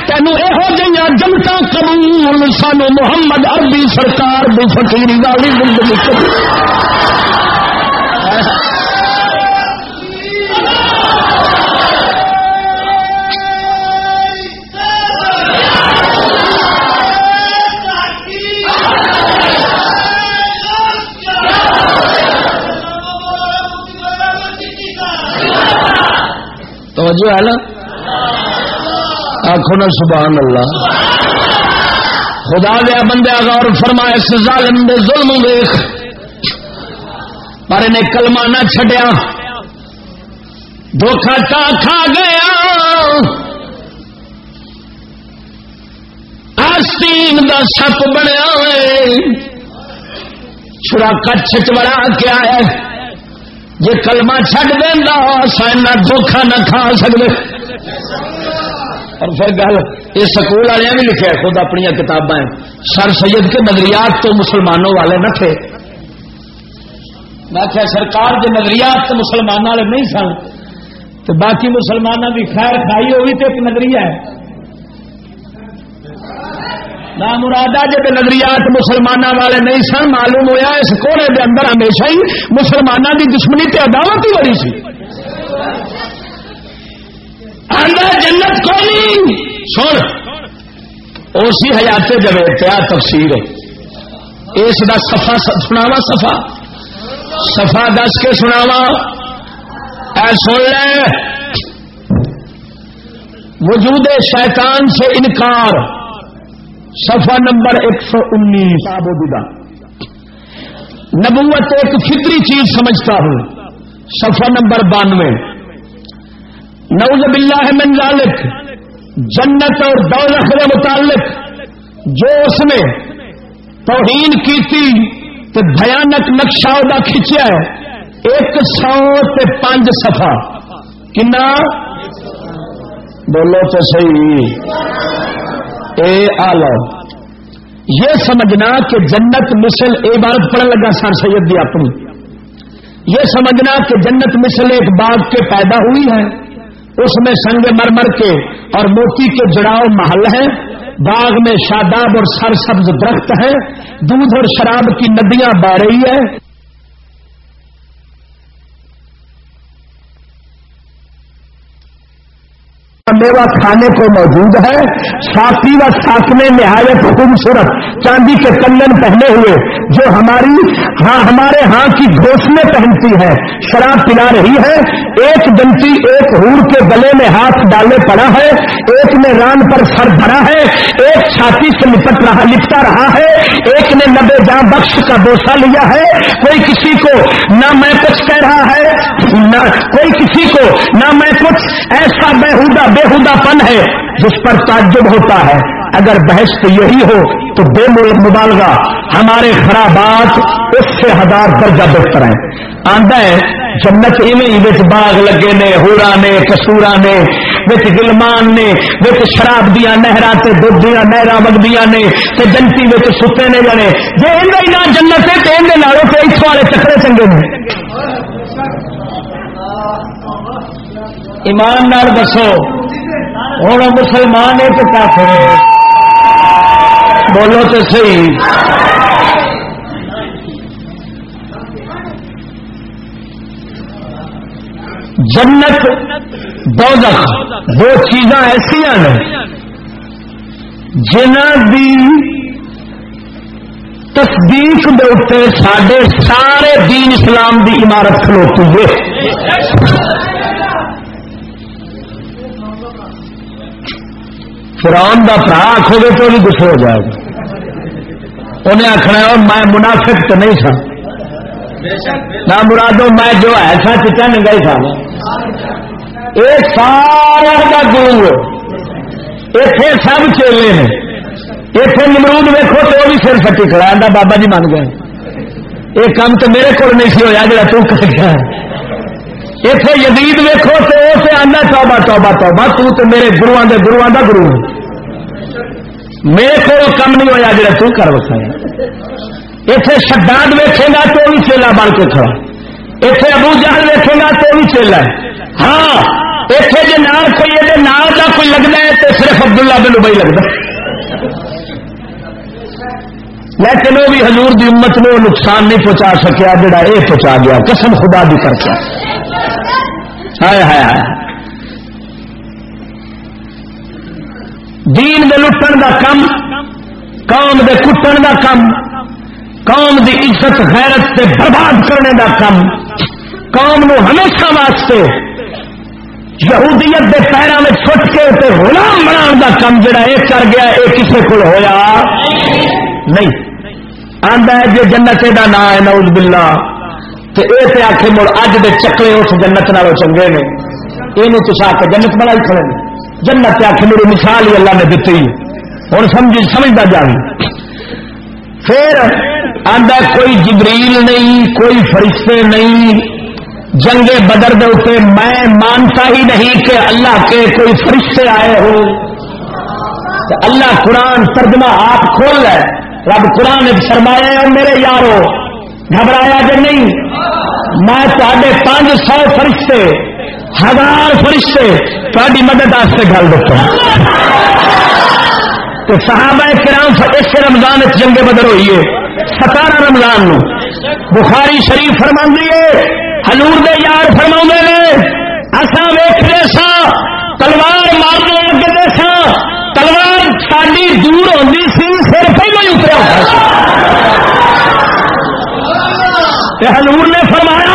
تینوں یہو جہاں جنتا قبول سانو محمد عربی سرکار دی فقیری والی زندگی۔ قبول توجہ ہے نا آخو نا سبحان اللہ۔ خدا دیا بندے غور فرمائے، اس ظالم دے ظلم ویخ پر انہیں کلمہ نہ چھڈیا۔ دھوکھا تا کھا گیا۔ آستین دا سپ بنیا چھڑا کچھ چڑا کے آیا جی کلمہ چڈ دینا سائنا دھوکھا نہ کھا سکتے اور پھر گل یہ سکول والے بھی لکھا خود اپنی کتابیں سر سید کے نظریات تو مسلمانوں والے نہ تھے۔ میں کیا سرکار کے نظریات تو مسلمانوں والے نہیں سن۔ تو باقی مسلمانوں کی خیر کھائی ہوئی تو ایک نظریہ ہے۔ نہ مرادہ جب نظریات مسلمانوں والے نہیں سن، معلوم ہوا اس کوڑے دے اندر ہمیشہ ہی مسلمانوں کی دشمنی تے عداوت ہی بڑی سی۔ جنت کو نہیں سن اسی حیات جب تیا تفصیل اس کا سفا سناوا سفا سفا دس کے سناوا اے سن لے۔ وجود شیطان سے انکار۔ سفا نمبر ایک سو انیس. نبوت ایک فطری چیز سمجھتا ہوں. سفا نمبر بانوے. نوز باللہ من ذالک. جنت اور دولت کے متعلق جو اس نے توہین کی تھی تو بھیانک نقشہ ادا کھینچا ہے ایک سو پانچ سفا کنا؟ بولو تو صحیح. اے آلو، یہ سمجھنا کہ جنت مثل اے بارت پڑھنے لگا سر سید دی اپنی۔ یہ سمجھنا کہ جنت مثل ایک باغ کے پیدا ہوئی ہے، اس میں سنگ مرمر کے اور موتی کے جڑاؤ محل ہیں۔ باغ میں شاداب اور سر سبز درخت ہیں۔ دودھ اور شراب کی ندیاں بہ رہی ہے میوہ کھانے کو موجود ہے۔ ساتھی و ساتھ میں نہایت خوبصورت۔ چاندی کے کنگن پہنے ہوئے، جو ہماری ہاں ہمارے ہاں کی گھوسلے پہنتی ہے شراب پلا رہی ہے۔ ایک دنتی ایک ہور کے گلے میں ہاتھ ڈالے پڑا ہے۔ ایک نے ران پر سر بھرا ہے۔ ایک چھاتی سے لپٹ رہا، لپٹا رہا ہے۔ ایک نے نبے جاں بخش کا بوسا لیا ہے۔ کوئی کسی کو، نہ میں کچھ کہہ رہا ہے، نہ کوئی کسی کو، نہ میں کچھ ایسا بےحدہ بےحدہ پن ہے جس پر تعجب ہوتا ہے۔ اگر بحث تو یہی ہو تو بے مبالغہ۔ ہمارے خرابات اس سے ہزار درجہ بہتر ہیں۔ آدھا ہے، جنت ایویں باغ لگے نے، ہورا نے کسورا نے، وچ گلمان نے، وچ شراب دیا نہرا دودھ دیا نہرا وگدیا نے، تے جنتی وچ ستے نے جنے جی ان جنت ہے تو اندر اتوں والے چکرے چنگے نے۔ ایمان نال دسو۔ ہوں مسلمان ہے تو کافر ہے بولو تو صحیح۔ جنت، دوزخ دو چیزاں ایسا ہیں جنہ دی تصدیق دے سڈے سارے دین اسلام دی عمارت کھلوتی ہے۔ فرون کا برا آخو گے تو بھی گسے ہو جائے گا۔ انہیں آخنا میں منافق تو نہیں سا۔ نہ مرادو میں جو ایسا چچا نگا ہی تھا یہ سارا کا گرو اتے سب چیلے ہیں اتے نمرود ویکو تو بھی سر فٹی کھڑا بابا جی من گئے۔ یہ کام تو میرے کو نہیں سی ہوا جا تو کر گیا۔ اتے یزید ویکو تو اسے آنا توبا توبا توبا تو میرے گرو کے گرو کا گرو ہے میرے کو کم نہیں ہوا جا تو کر وکھایا اتے شداد ویکے گا تو بھی چیلا بن کے کھڑا۔ اتے ابو جہل ویکے گا تو بھی چیلا ہاں اتنے جی نال کوئی یہ نال کا کوئی لگنا ہے تو صرف عبداللہ بن ابئی لگتا لیکن وہ بھی حضور دی امت نے نقصان نہیں پہنچا سکیا جڑا یہ پہنچا گیا۔ قسم خدا بھی کر کے۔ ہائے ہائے ہائے۔ دین دے لٹن دا کم، قوم دے کٹن دا کم، قوم دی عزت، غیرت تے برباد کرنے دا کم۔ قوم نو ہمیشہ واسطے یہودیت دے پیروں میں چھٹ کے اسے غلام بنا دا کم جڑا یہ کر گیا یہ کسی کو ہوا نہیں۔ آدھا ہے جی جنت کا نام ہے نوز بلا تو یہ آخر مڑ اج دے چکلے اس جنت نالوں چنگے نے۔ یہ تو آ کے جنت بنا ہی کھڑے جنت آخ میری مثال ہی اللہ نے دیتی ہوں سمجھ سمجھتا جان پھر آدھا کوئی جبریل نہیں، کوئی فرشتے نہیں۔ جنگ بدر دے اتنے میں مانتا ہی نہیں کہ اللہ کے کوئی فرشتے آئے ہو اللہ قرآن ترجمہ آپ کھول ہے رب قرآن شرمایا اور میرے یارو، گھبرایا کہ نہیں۔ میں تے پانچ سو فرشتے ہزار فرشتے تاری مدد واسطے گل دیتا تو صحابہ کرام اس رمضان جنگ بدر ہوئی ہے۔ ستارہ رمضان نو۔ بخاری شریف فرما دیے ہلور دے یار فرما نے اصا ویختے سا تلوار مارنے لگتے سا تلوار ساری دور ہوتی سی، سر پہلو ہی اترا ہلور نے فرمایا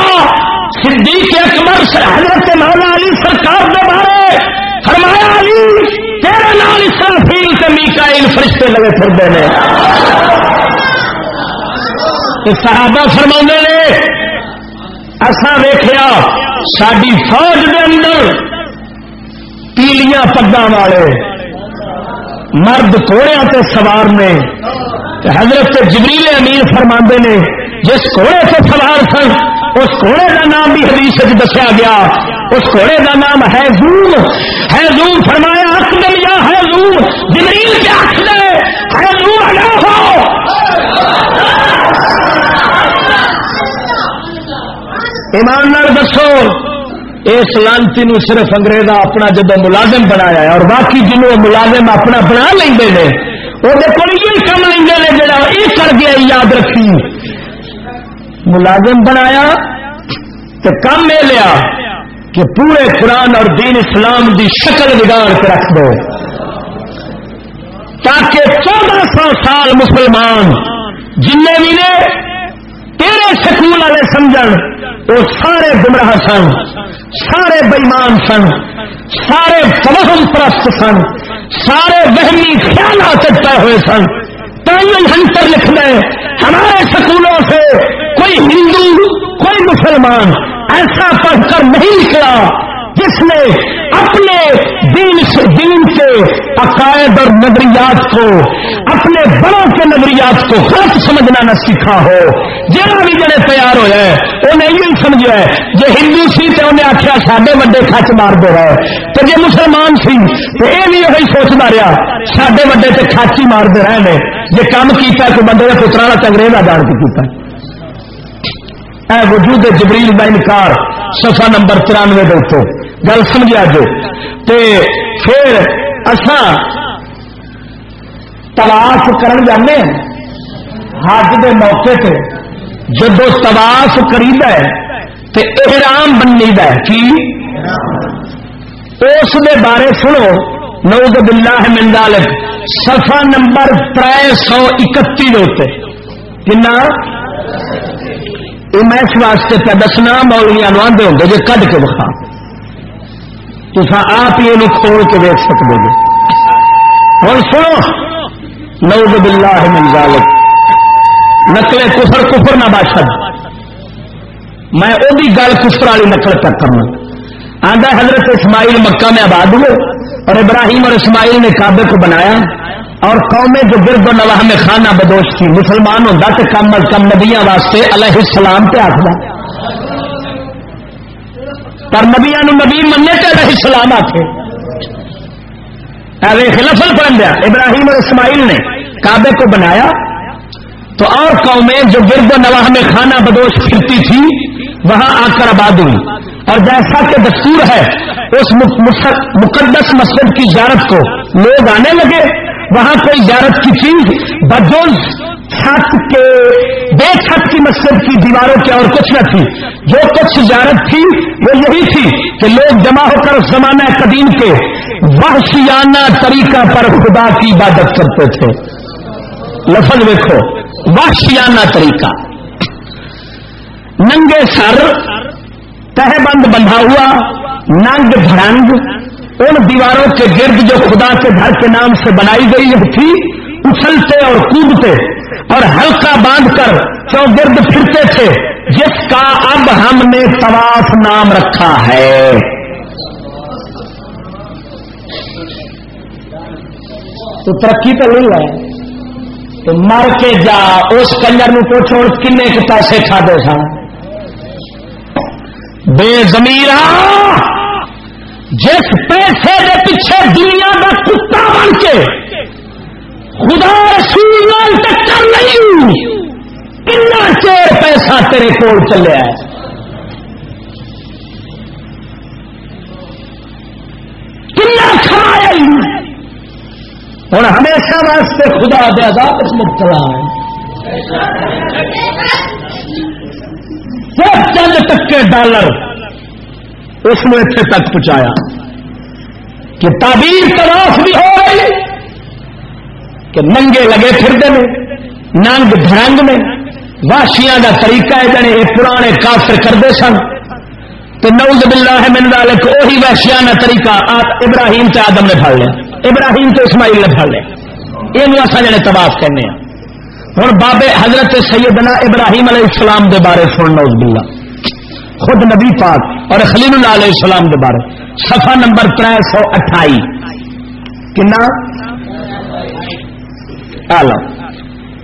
صدیق اکبر حضرت مولا علی سرکار کے بارے فرمایا، علی، تیرے نال اسرافیل سے میکائل فرشتے لگے پھرتے ہیں. صحابہ فرما نے اصا ویخیا ساری فوج دے اندر پیلیاں پگا والے، مرد کوڑیا تے سوار نے۔ حضرت جبریل امیر فرما نے جس گھوڑے سے سوار سن، اس گھوڑے کا نام بھی حدیث دسیا گیا۔ اس گھوڑے کا نام ہے زوم۔ ہے زوم فرمایا اکدم یا ہے زوم۔ جبریل کے آخر ہے زوم ادا ہو۔ ایمان دسو، اس لانتی نو صرف انگریزا اپنا جب ملازم بنایا اور باقی جنوب ملازم اپنا بنا لیں وہ یہ کم لیں جا یہ کر گیا یاد رکھی۔ ملازم بنایا تو کم یہ لیا کہ پورے قرآن اور دین اسلام دی شکل بگاڑ کے رکھ دو۔ تاکہ چودہ سو سال مسلمان جن بھی نے تیرے سکول والے سمجھ وہ سارے گمراہ سن، سارے بےمان سن، سارے فوہم پرست سن، سارے وہمی خیالات ہوئے سن۔ تعین ہنٹر لکھ دیں ہمارے سکولوں سے کوئی ہندو، کوئی مسلمان ایسا پڑھ کر نہیں نکلا جس نے اپنے دین سے، دین کے عقائد اور نظریات کو اپنے بڑوں کے نظریات کو غلط سمجھنا نہ سیکھا ہو۔ جہاں بھی جڑے تیار ہوئے انہیں یہ سمجھا ہے جو ہندو سی تو انہیں آخیا سڈے وڈے کچ مار دے رہے تو جی مسلمان سی تو یہ بھی یہ سوچتا رہا سڈے وڈے تو کچ ہی مار دے رہے ہیں۔ جی کام کیا تو بندے کا پترا کا چنگریز جان کے کیا اے وجود جبریل کا انکار سفا نمبر ترانوے دو گل سمجھا جو؟ تے پھر اصا تلاش کرن جانے حج دے موقع تے جب تلاش کرید تے احرام بنی دا کی اس دے بارے سنو نعوذ باللہ من ذالک صفحہ نمبر تر سو اکتی کنا یہ میں اس واسطے پہ دسنا مولویا آدھے ہوں جی کھ کے بخا تو آپ ہی کھول کے دیکھ سکتے جی ہوں سنو نعوذ باللہ من ذالک۔ نقل کفر کفر نہ باشد۔ میں وہی گل کفر والی نقل تک کرنا آدھا حضرت اسماعیل مکہ میں آباد ہوئے اور ابراہیم اور اسماعیل نے کعبے کو بنایا اور قومیں جو گرد و نواح میں خانہ بدوش تھی، مسلمان ہوتا تو کم از کم نبیا واسطے علیہ السلام پہ آخر پر نبیا نبی مننے تے علیہ السلام آخے لفل پڑھ دیا ابراہیم اور اسماعیل نے کعبے کو بنایا تو اور قومیں جو گرد و نواح میں خانہ بدوش پھرتی تھی، وہاں آ کر آباد ہوئی۔ اور جیسا کہ دستور ہے، اس مقدس مسجد کی زیارت کو لوگ آنے لگے۔ وہاں کوئی زیارت کی چیز بدوز چھت کے بے چھت کی مسجد کی دیواروں کے اور کچھ نہ تھی۔ جو کچھ زیارت تھی، وہ یہی تھی کہ لوگ جمع ہو کر اس زمانہ قدیم کے وحشیانہ طریقہ پر خدا کی عبادت کرتے تھے۔ لفظ دیکھو وحشیانہ طریقہ۔ ننگے سر تہ بند بندھا ہوا، ننگ دھڑنگ ان دیواروں کے گرد جو خدا کے گھر کے نام سے بنائی گئی تھی، اچھلتے اور کودتے اور ہلکا باندھ کر چوگرد پھرتے تھے، جس کا اب ہم نے طواف نام رکھا ہے۔ تو ترقی تو نہیں ہے۔ تو مر کے جا، اس کنجر میں پوچھو کنے کے پیسے کھا دے سن۔ بے زمیرہ، جس پیسے کے پیچھے دنیا کا کتا بن کے خدا رسول ٹکر نہیں۔ کنا چیر پیسہ تیرے کول چلے کنا ہوں ہمیشہ واسطے خدا دیا مبتلا ہے۔ چند ٹکے ڈالر اس نے اتنے تک پہنچایا کہ تعبیر تلاش بھی ہو رہی، کہ ننگے لگے پھرتے میں ننگ درنگ میں واشیاں کا طریقہ ہے جانے یہ پرانے کافر کرتے سن۔ تو نوز بلا ہے من والک وہی وحشیانہ طریقہ آپ ابراہیم سے آدم نے پڑ لیا۔ ابراہیم تو اسماعیل نے پڑ لیا یہ اصا جنے تباہ کہنے ہوں بابے حضرت سیدنا ابراہیم علیہ السلام دے بارے سن نوز بلا خود نبی پاک اور خلیل اللہ علیہ السلام کے بارے۔ سفا نمبر تر سو اٹھائی۔ کنا؟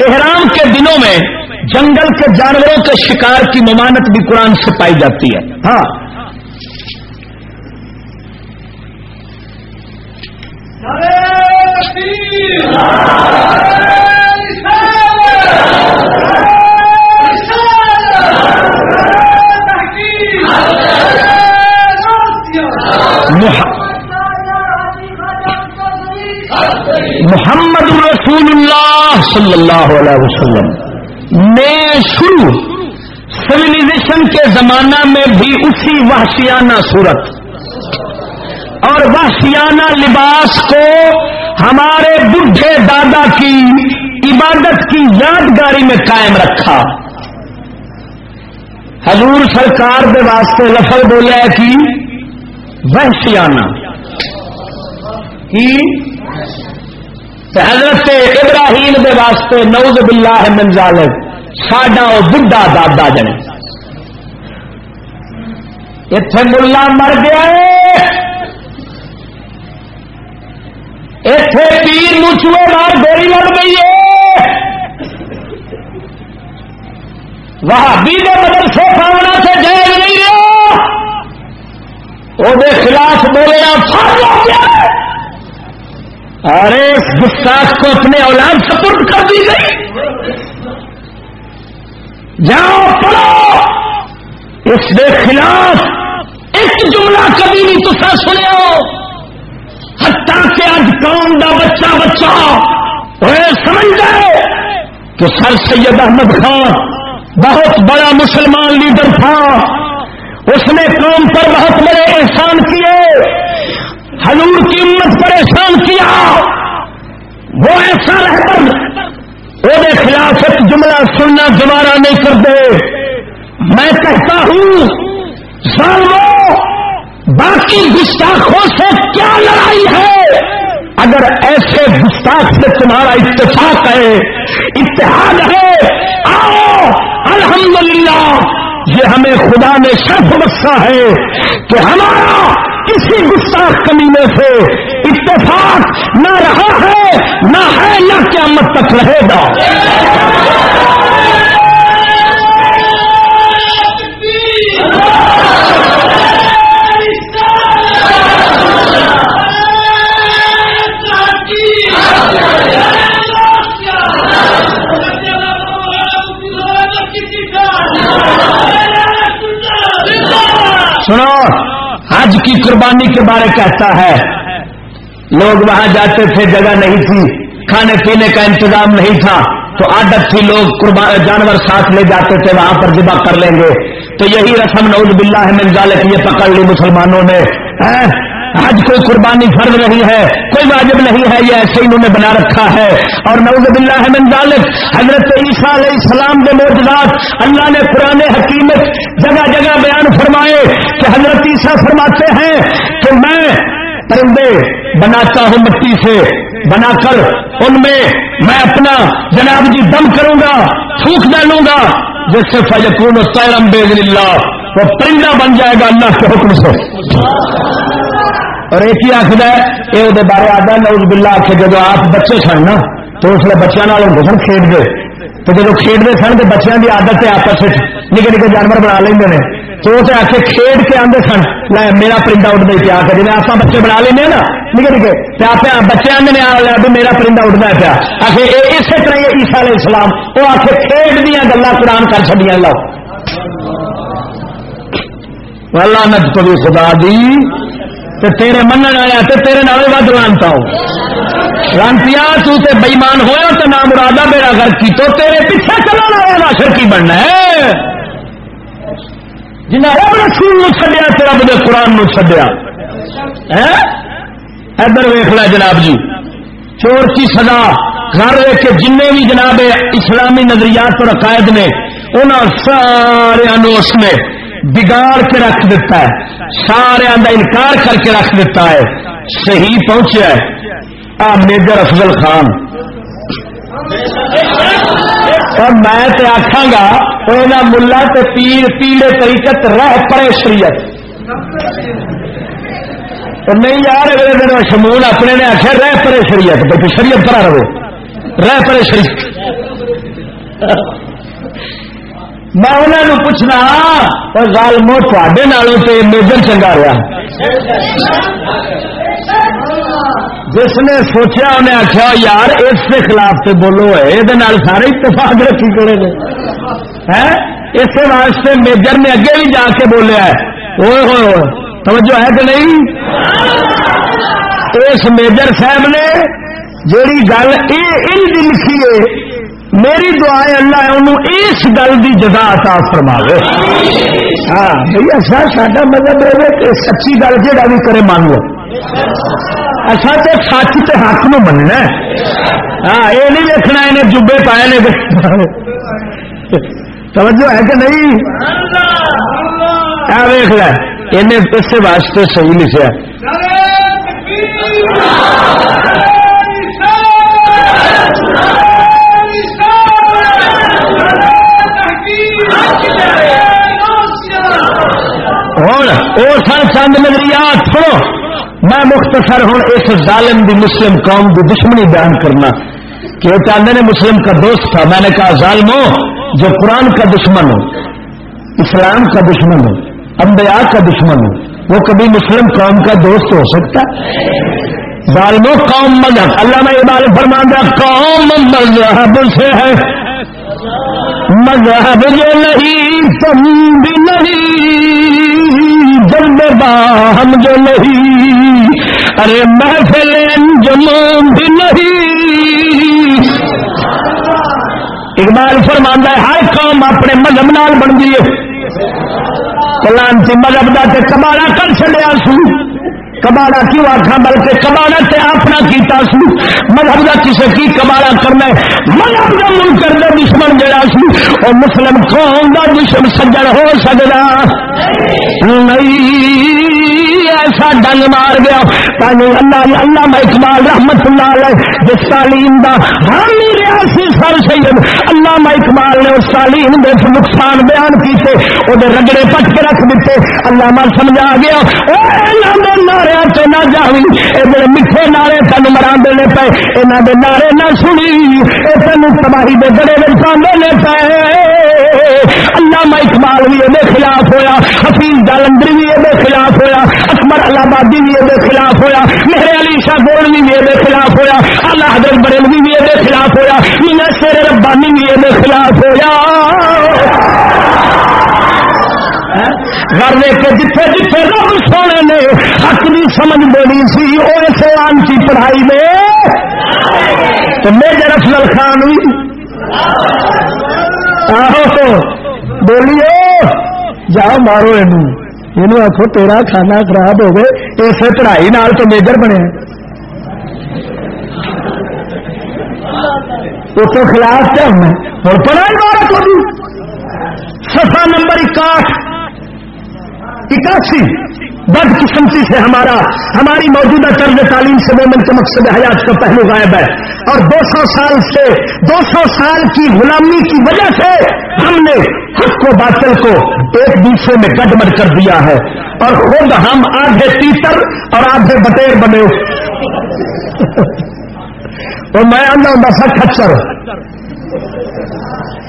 احرام کے دنوں میں جنگل کے جانوروں کے شکار کی ممانت بھی قرآن سے پائی جاتی ہے۔ ہاں۔ محمد رسول اللہ صلی اللہ علیہ وسلم نے شروع سولیزیشن کے زمانہ میں بھی اسی وحشیانہ صورت اور وحشیانہ لباس کو ہمارے بڈھے دادا کی عبادت کی یادگاری میں قائم رکھا۔ حضور سرکار کے واسطے لفظ بولیا کہ وحشیانہ۔ کی؟ حضرت ابراہیم دے واسطے نوز باللہ من ذالک، ساڈا وہ بڈھا دادا جنے۔ اتے ملا مر گیا ہے۔ اتے پیر چوئے مار گولی لگ گئی ہے۔ وہابی کے مدرسے پاؤنا سے جائز نہیں رہا۔ وہ خلاف بولیا فرض ہو گیا۔ ارے، اس گستاخ کو اپنے اولاد سپرد کر دی گئی۔ جاؤ، پڑھو۔ اس کے خلاف ایک جملہ کبھی نہیں تصا سنیا۔ ہٹا کے اج قوم دا بچہ بچہ؟ سمجھ گئے کہ سر سید احمد خان بہت بڑا مسلمان لیڈر تھا۔ اس نے قوم پر بہت بڑے احسان کیے۔ حضور کی امت پر احسان کیا۔ وہ ایسا رہبر وہ خلاف ایک جملہ سننا دوبارہ نہیں کر دے میں کہتا ہوں سالو باقی گستاخوں سے کیا لڑائی ہے؟ اگر ایسے گستاخ سے تمہارا اتفاق ہے، اتحاد ہے، آؤ، الحمدللہ، یہ ہمیں خدا نے شرف بخشا ہے کہ ہمارا کسی گستاخ کمینے سے اتفاق نہ رہا ہے، نہ ہے، نہ قیامت تک رہے گا۔ سنو حج کی قربانی کے بارے کہتا ہے۔ لوگ وہاں جاتے تھے، جگہ نہیں تھی، کھانے پینے کا انتظام نہیں تھا۔ تو عادت تھی، لوگ جانور ساتھ لے جاتے تھے، وہاں پر ذبح کر لیں گے۔ تو یہی رسم نوز باللہ ہے ذالک یہ پکڑ لی مسلمانوں نے۔ ہاں، حج کوئی قربانی فرض نہیں ہے، کوئی واجب نہیں ہے، یہ ایسے انہوں نے بنا رکھا ہے۔ اور نوز بلّہ من ظالب حضرت عیسیٰ علیہ السلام کے موجودات اللہ نے قرآن حکیمت جگہ جگہ بیان فرمائے کہ حضرت عیسیٰ فرماتے ہیں کہ میں پرندے بناتا ہوں مٹی سے، بنا کر ان میں میں اپنا جناب جی دم کروں گا، تھوک ڈالوں گا۔ جس سے فجکون تیرم بے اللہ وہ پرندہ بن جائے گا اللہ کے حکم سے۔ اور ایک ہی آخر ہے یہ وہ بارے آتا ہے نوز بلا آخ جب آپ بچے سن نا، تو اس لیے بچوں ہوں سن کھیڈتے۔ تو جب کھیڈتے سن تو بچوں کی آدت ہے آپس نکے نکے جانور بنا لیں تو وہ آ کے کھیڈ کے آدھے سن، لے میرا پرندہ اڈتا ہی پیا جی آپ بچے بنا لینا نا، نکے نکے۔ آپ بچے آدھے آ بھی میرا پرندہ اڈتا پیا۔ آخر اسی طرح عیسا علیہ السلام، وہ آ کے کھیڈ دیا گلا قرآن کر چڑیا لو اللہ نت کبھی خدا دی۔ تے تیرے من آیا تے تیرے نال ود لانتا ہو لانتیا تو تے بےمان ہوا تو نام مرادہ میرا گھر کی، تو تیرے پیچھے چلا رہا ناشر کی بننا ہے۔ جنہیں رب رسول نو چڈیا تو رب نے قرآن نو چڈیا ادھر ویخ ل جناب جی۔ چور کی سزا، گھر کے جن بھی جناب اسلامی نظریات اور عقائد نے انہوں سارے اس نے بگاڑ کے رکھ دیتا ہے۔ سارا انکار کر کے رکھ دیتا ہے۔ صحیح پہنچا ہے۔ آ میجر افضل خان۔ اور میں تے آخا گا وہ ملا تے پیر پیڑے طریقت رہ پڑے شریعت۔ نہیں یار، اگلے دن شمون اپنے نے آخیا رہ پڑے شریعت بھائی شریعت پڑا رہے رہ پڑے شریعت۔ میں انہوں نے پوچھنا ظالمو تے میجر چنگا رہا جس نے سوچا انہیں آخیا یار، اس کے خلاف سے بولو ہے یہ سارے اتفاق رکھی کرے گا اس واسطے میجر نے اگے بھی جا کے بولیا ہے۔ وہ توجہ ہے کہ نہیں؟ اس میجر صاحب نے جیڑی گل یہ لکھی ہے میری دعا ہے اللہ انہوں اس گل کی جگہ عطا فرما ہاں بھائی اصا سا مطلب رہے کہ سچی گل جہاں بھی کرے مان لو۔ اصا تو سچ تے حق نو مننا ہاں یہ نہیں دیکھنا انہیں جبے پائے نے۔ توجہ ہے کہ نہیں؟ ویخ لے انہیں اس واسطے صحیح لکھا ہوں سن چند نظریات سنو۔ میں مختصر ہوں اس ظالم دی مسلم قوم کی دشمنی بیان کرنا۔ کہ وہ چاہتے نے مسلم کا دوست تھا۔ میں نے کہا، ظالمو، جو قرآن کا دشمن ہو، اسلام کا دشمن ہو، انبیاء کا دشمن ہو، وہ کبھی مسلم قوم کا دوست ہو سکتا ظالمو، قوم مذہب۔ اللہ میں یہ فرمان دیا قوم مذہب سے ہے۔ مذہب یہ نہیں، تم بھی نہیں۔ با ہم جو نہیں۔ ارے محفل انجم بھی نہیں۔ اقبال فرمانا ہے، ہر قوم اپنے مذہب نال بن گئی کلانتی مذہب کا کباڑا کر چڑیا سو۔ کباڑا کیوں آخا بلکہ کباڑا تے اپنا کیتا سو مذہب کا کسی کی کباڑا کرنا مذہب کا من کر دے دشمن جڑا سو اور مسلم قوم کا دشمن سجڑ ہو سکتا نہیں ایسا ڈنگ مار گیا اللہ اللہ میں اقبال رحمت اللہ علیہ جس تعلیم دا حامی ریاسی سر سید اللہ اقبال نے اس تعلیم دے نقصان بیان کیتے وہ رگڑے پٹ کے رکھ دیتے۔ اللہ سمجھا گیا نارے تو نہ جاوی یہ میٹھے نعرے تین مرا دینے پے یہاں کے نعرے نہ سنی۔ یہ تین تباہی دے گڑے بڑے دینے پے۔ اللہ اقبال بھی یہ خلاف ہویا، حفیظ جالندری بھی یہ خلاف ہویا، اکبر آبادی بھی یہ خلاف ہویا میرے علی شاہ گول بھی یہ خلاف خلاف ہویا۔ اللہ حضرت بریلوی بھی یہ خلاف ہویا۔ مینا شیر ربانی بھی یہ خلاف ہویا۔ ہاں؟ گھر کے جتھے جتھے رب سونے نے حق بھی سمجھ دینی سی وہ اسے آن کی پڑھائی میں۔ تو میجر افضل خان بھی آہو بولیے، جاؤ مارو یہ آخو تیرا کھانا خراب ہو گئے اس پڑھائی نال تو میجر بنے۔ اس کے خلاف کیا ہوں اور پڑھائی بارہ سفا نمبر اکاٹھ۔ اکاسی۔ بد قسمتی سے ہمارا ہماری موجودہ طرز تعلیم سے مومن کے مقصد حیات کا پہلو غائب ہے۔ اور دو سو سال سے دو سو سال کی غلامی کی وجہ سے ہم نے حق کو باطل کو ایک دوسرے میں گڈ کر دیا ہے۔ اور خود ہم آدھے تیتر اور آدھے بٹیر بنے۔ اور میں آنا ہوں سا کچر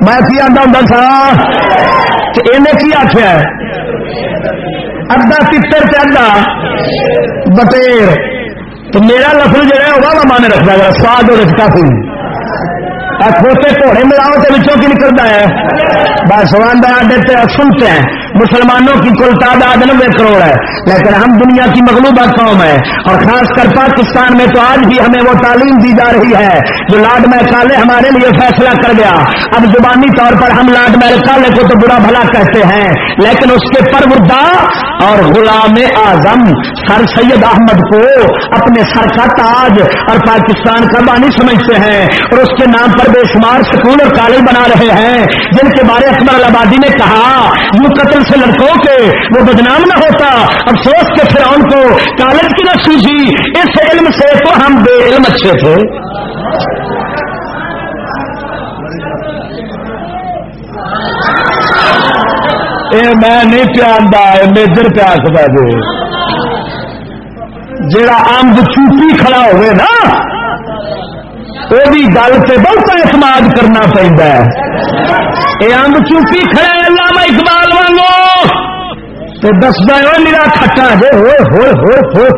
میں کی آنا ہوں سا؟ کہ انہیں کی آخیا ہے؟ ادا تر ادا بٹیر۔ تو میرا لفظ جہا ہوگا وہ مانے رکھنا گا سواد اور کافی۔ کھوتے گھوڑے ملاؤ تو بچوں کی نکلتا ہے؟ بس آڈے سنتے ہیں۔ مسلمانوں کی کل تعداد نبے کروڑ ہے۔ لیکن ہم دنیا کی مغلوبہ قوم ہے اور خاص کر پاکستان میں تو آج بھی ہمیں وہ تعلیم دی جا رہی ہے جو لاڈ میں کالے ہمارے لیے فیصلہ کر گیا۔ اب زبانی طور پر ہم لاڈ میں کالے کو تو برا بھلا کہتے ہیں۔ لیکن اس کے پردا اور غلام اعظم سر سید احمد کو اپنے سر کا تاج اور پاکستان کا بانی سمجھتے ہیں اور اس کے نام پر بے شمار سکول اور کالج بنا رہے ہیں۔ جن کے بارے اکبر آبادی نے کہا، یوں قتل سے لڑکوں کے وہ بدنام نہ ہوتا۔ افسوس کے فرعون کو کالج کی نہ سوجی اس علم سے تو ہم بے علم اچھے تھے۔ اے میں نہیں پیاندا میجر پیا سکتا جی۔ جڑا امب چوپی کھڑا ہوئے نا وہ بھی گل سے بہت اعتماد کرنا پہنتا ہے یہ امب چوپی کھڑا ہے اللہ میں اقبال وانگو تو دستا ہے میرا کھٹا جی ہوئے ہوئے ہوئے ہوئے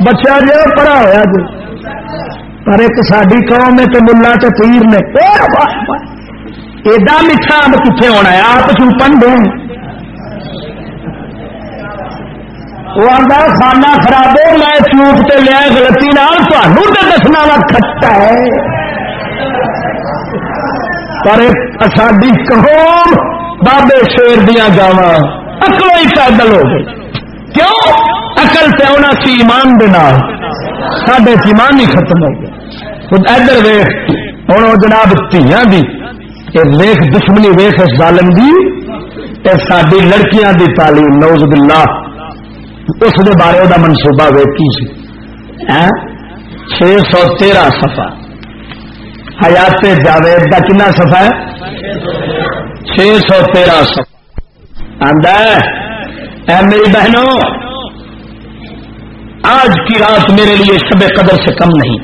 بچہ جی پڑا ہوا جی پر ایک ساری قوم ہے تو ملا تو پیر نے ایڈا میٹھا امب کتنے ہونا ہے آپ چوپن دیں وہ آتا خانہ خراب ہو میں چوپ تے لیا گلتی نال تمہوں تو دسنا وا کھٹا ہے پر ساری قوم بابے شیر دیا گاوا اکلو ہی پیدل ہو گئی کیوں اکل سے آنا سی ایمان دینا سڈے ایمان ہی ختم ہو گیا ادھر ویخ ہوں جناب دیا دی ویخ دشمنی ویخ اس ظالم دی ساری لڑکیاں دی تعلیم نوز باللہ اس دے بارے وہ منصوبہ ویکی سی۔ چھ سو تیرہ سفا حیات جاوید کا کنا سفا ہے؟ چھ سو تیرہ سفا اے میری بہنوں، آج کی رات میرے لیے شب قدر سے کم نہیں۔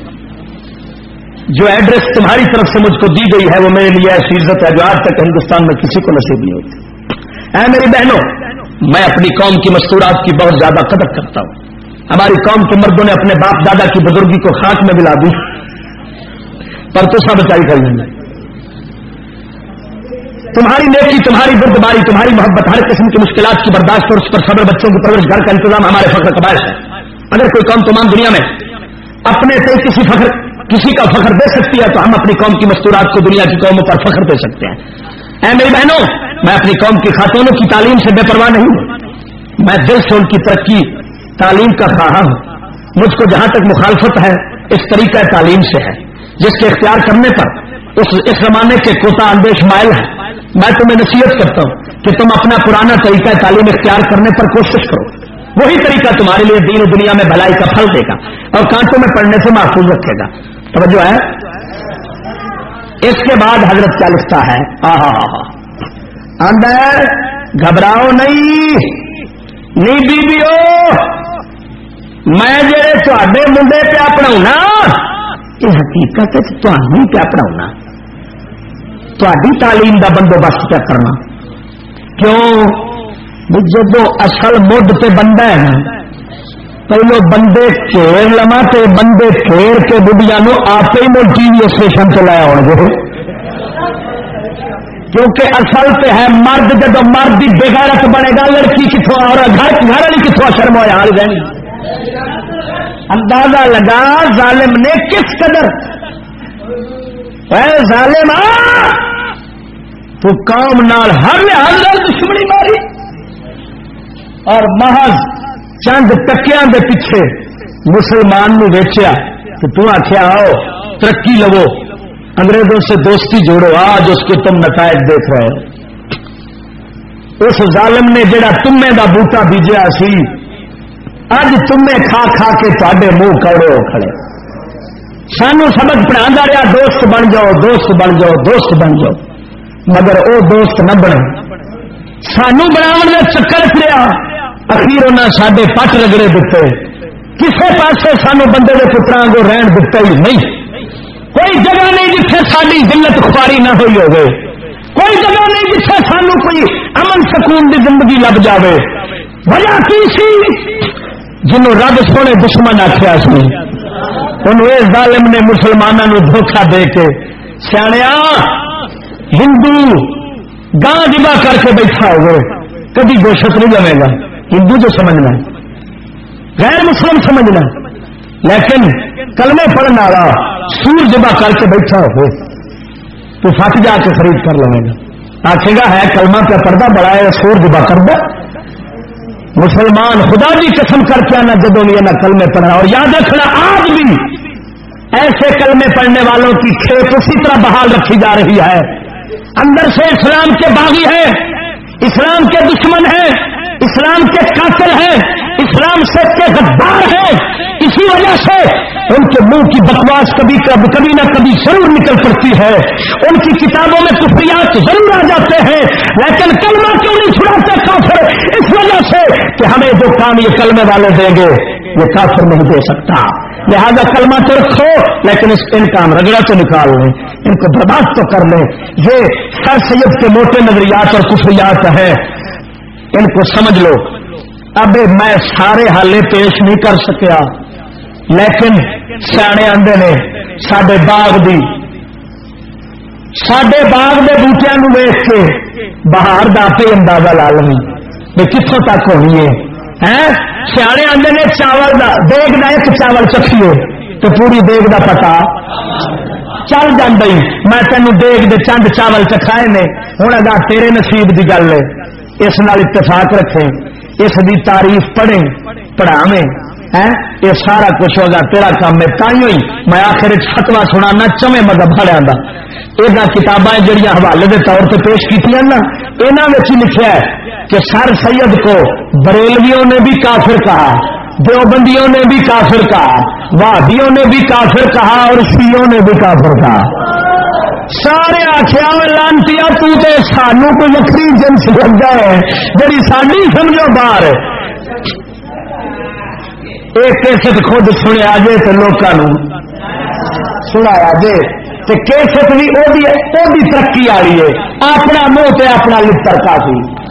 جو ایڈریس تمہاری طرف سے مجھ کو دی گئی ہے، وہ میرے لیے ایسی عزت ہے جو آج تک ہندوستان میں کسی کو نصیب نہیں ہوتی۔ اے میری بہنوں میں اپنی قوم کی مستورات کی بہت زیادہ قدر کرتا ہوں۔ ہماری قوم کے مردوں نے اپنے باپ دادا کی بزرگی کو خاک میں ملا دی۔ پر تو سب بچائی کر لیں گے۔ تمہاری نیکی، تمہاری بردباری، تمہاری محبت ہر قسم کی مشکلات کی برداشت اور اس پر صبر بچوں کی پرورش گھر کا انتظام ہمارے فخر کا باعث ہے۔ اگر کوئی قوم تمام دنیا میں اپنے سے کسی فخر، کسی کا فخر دے سکتی ہے، تو ہم اپنی قوم کی مستورات کو دنیا کی قوموں پر فخر دے سکتے ہیں۔ اے میری بہنوں، میں اپنی قوم کی خاتونوں کی تعلیم سے بے پرواہ نہیں ہوں۔ میں دل سے ان کی ترقی، تعلیم کا خواہاں ہوں۔ مجھ کو جہاں تک مخالفت ہے، اس طریقہ تعلیم سے ہے۔ جس کے اختیار کرنے پر، اس اس زمانے کے کوتا اندیش مائل ہے۔ میں تمہیں نصیحت کرتا ہوں کہ تم اپنا پرانا طریقہ تعلیم اختیار کرنے پر کوشش کرو۔ وہی طریقہ تمہارے لیے دین و دنیا میں بھلائی کا پھل دے گا اور کانٹوں میں پڑھنے سے محفوظ رکھے گا۔ توجہ ہے؟ اس کے بعد حضرت کیا لکھتا ہے؟ اندر گھبراؤ نہیں۔ نہیں بیبیو، میں جڑے تے منڈے پہ پڑھا یہ حقیقت تھی پیا پڑھا تھی تعلیم کا بندوبست کیا کرنا۔ کیوں؟ جب اصل مڈ تے بندہ ہے نا پہلو بندے کھیر لوا تو بندے کھیر کے بڑھیا نو آپ ہی مل ٹی وی اسٹیشن سے لایا ہو گے۔ کیونکہ اصل پہ ہے مرد جب مرد کی بےغیرت بنے گا، لڑکی کتوں اور گھر گھر والی کتوں شرم ہوا حال رہی اندازہ لگا، ظالم نے کس قدر؟ اے ظالم تو کام نال ہر لحاظ دشمنی ماری۔ اور محض چند ٹکیا دے پیچھے مسلمان نو ویچیا کہ تو آخیا آؤ، ترقی لو۔ انگریزوں سے دوستی جوڑو، آج اس کے تم نتائج دیکھ رہے ہو۔ اس ظالم نے جڑا تمے دا بوٹا بیجیا سی اج تمے کھا کھا کے تے منہ کڑے ہو کھڑے۔ سانو سبق پڑھا رہا دوست بن جاؤ، دوست بن جاؤ، دوست بن جاؤ۔ مگر او دوست نہ بنے۔ سانو بناو چکر پڑیا اخیر انہیں سڈے پٹ رگڑے دیتے کسے پاسے سانو بندے کے پترا کو رہن دتا ہی نہیں کوئی جگہ نہیں جتھے ساری دلت خواری نہ ہوئی ہوگی کوئی جگہ نہیں جتھے سانو کوئی امن سکون کی زندگی لگ جاوے وجہ کی سی جنوں رب سونے دشمن آخیا سی ان ظالم نے مسلمانوں دھوکھا دے کے سیا ہندو گاں جبا کر کے بیٹھا ہوئے کبھی گوشت نہیں جمے گا ہندو جو سمجھنا غیر مسلم سمجھنا لیکن کلمے پڑھنے والا سور جبا کر کے بیٹھا ہو تو فٹ جا کے خرید کر لے گا۔ آخے گا، ہے کلمہ پہ پردہ، بڑا ہے، سور جبا کر دے۔ مسلمان خدا بھی قسم کر کے آنا، جدوں بھی نہ کلمے پڑھنا۔ اور یاد رکھنا، آج بھی ایسے کلمے پڑھنے والوں کی کھیت اسی طرح بحال رکھی جا رہی ہے۔ اندر سے اسلام کے باغی ہیں، اسلام کے دشمن ہیں۔ اسلام کے قاتل ہیں، اسلام سے کے غدار ہیں۔ اسی وجہ سے ان کے منہ کی بکواس کبھی کبھی کبھی نہ کبھی ضرور نکل پڑتی ہے۔ ان کی کتابوں میں کفریات ضرور آ جاتے ہیں، لیکن کلمہ کیوں نہیں چھڑاتے کافر؟ اس وجہ سے کہ ہمیں جو کام یہ کلمے والے دیں گے، یہ کافر نہیں دے سکتا۔ لہذا کلمہ تو رکھو، لیکن اس ان کا رگڑا تو نکال لیں۔ ان کو برباد تو کر لیں۔ یہ سر سید کے موٹے نظریات اور کفریات ہیں۔ ان کو سمجھ لو۔ اب میں سارے حالے پیش نہیں کر سکیا۔ لیکن سیانے آدھے نے سڈے باغ دی سڈے باغ کے بوٹیا ویچ کے باہر دے اندازہ لا لیں بھی کتوں تک ہونی ہے۔ سیانے آدھے نے چاول دا دیگ دا ایک چاول چکھیے تو پوری دیگ دا پتا۔ چل جی میں تینوں دیگ دے چند چاول چکھائے نے۔ ہوں اگر تیرے نصیب کی گل ہے۔ اس نال اتفاق رکھیں، اس دی تعریف پڑھیں، پڑھاویں یہ سارا کچھ ہوگا تیرا کام ہے تھی میں آخر فتوا سنا چویں مذہب والوں کا یہ کتابیں جہاں حوالے کے طور پہ پیش کی نا یہاں لکھا ہے کہ سر سید کو بریلویوں نے بھی کافر کہا، دیوبندیوں نے بھی کافر کہا، وادیوں نے بھی کافر کہا اور شیوں نے بھی کافر کہا۔ سارے آخیا لانتی تے سانو کوئی وکری جنس لگا ہے جی ساری سمجھو باہر۔ ایک کیسٹ خود سنیا جے تو لوگوں سنایا جے۔ تو کیسٹ بھی وہ ترقی والی ہے۔ اپنا منہ تے اپنا لڑ کافی۔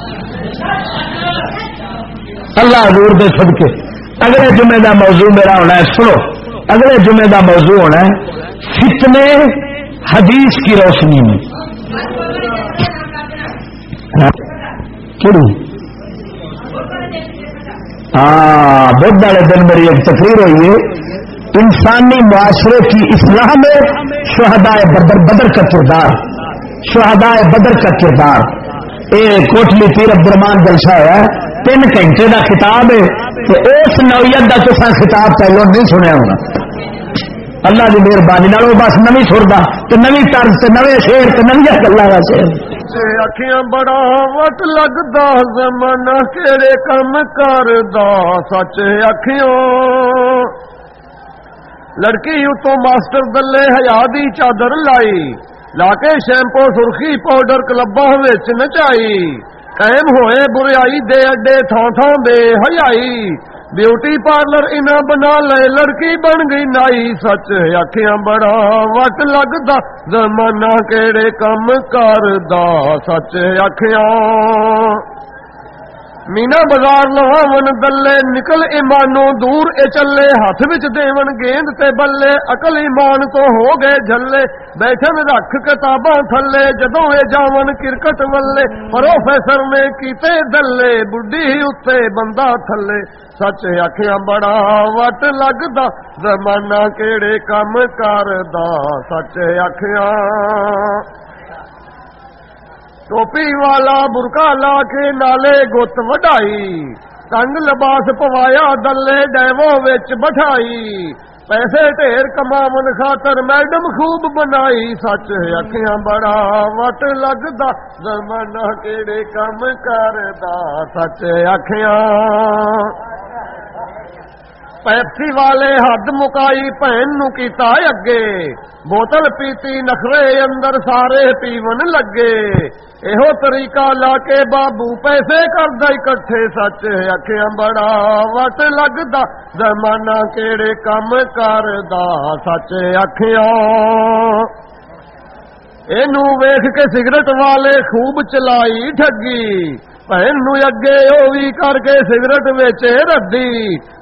اللہ حضور دے سب کے اگلے جمعے دا موضوع میرا ہونا ہے، سنو۔ اگلے جمعے دا موضوع ہونا ہے، فتنے حدیث کی روشنی میں۔ ہاں بدھ والے دن میری ایک تقریر ہوئی ہے۔ انسانی معاشرے کی اصلاح میں شہدائے بدر بدر کا کردار۔ شہدائے بدر کا کردار۔ یہ کوٹلی پیر عبد الرحمان جلسہ ہے۔ تین گھنٹے کا خطاب ہے۔ تو اس نوعیت کا تو خطاب پہلو نہیں سنیا ہونا۔ اللہ کی مہربانی بس نو سردا تو نو طرز سے نویں شیر تو نویا گلا کا شیر۔ اکھیاں بڑا وٹ لگتا زمانہ کہڑے کم کر سچ اکھیوں۔ لڑکی اتوں ماسٹر دلے ہیا دی چادر لائی، لا کے شیمپو، سرخی، پاؤڈر کلبا نچائی۔ قائم ہوئے بریائی دے اڈے تھان تھان بے حیائی۔ بیوٹی پارلر انہیں بنا لے لڑکی بن گئی نائی سچ آخیا بڑا وٹ لگتا زمانہ کیڑے کم کر سچ آخیا مینا بازار لواون دلے نکل ایمانوں دور، اے چلے، ہاتھ وچ دیون گیند تے بلے اقل ایمان تو ہو گئے جلے بیٹھن رکھ کتاباں تھلے، جدوں اے جاون کرکٹ ولے، پروفیسر نے کیتے دلے، بڈھی اتے بندہ تھلے۔ سچ آخیا بڑا وٹ لگدا، زمانہ کیڑے کم کردا سچ آخیا ٹوپی والا برکا لا کے نالے گت وڈائی کنگ لباس پوایا دلے ڈیو بٹھائی پیسے ڈھیر کماون خاطر میڈم خوب بنائی سچ اکھیاں بڑا وٹ لگتا زمانہ کیڑے کم کردا سچ اکھیاں پیپسی والے حد مکائی بہن نو کیتا اگے بوتل پیتی نخرے اندر سارے پیون لگے یہو طریقہ لا کے بابو پیسے کردا اکٹھے سچ اکھیاں بڑا وٹ لگدا زمانہ کیڑے کم کردا سچ اکھیاں ویکھ کے سگرٹ والے خوب چلائی ٹھگی بہن نو اگے او بھی کر کے سگرٹ ویچے ردی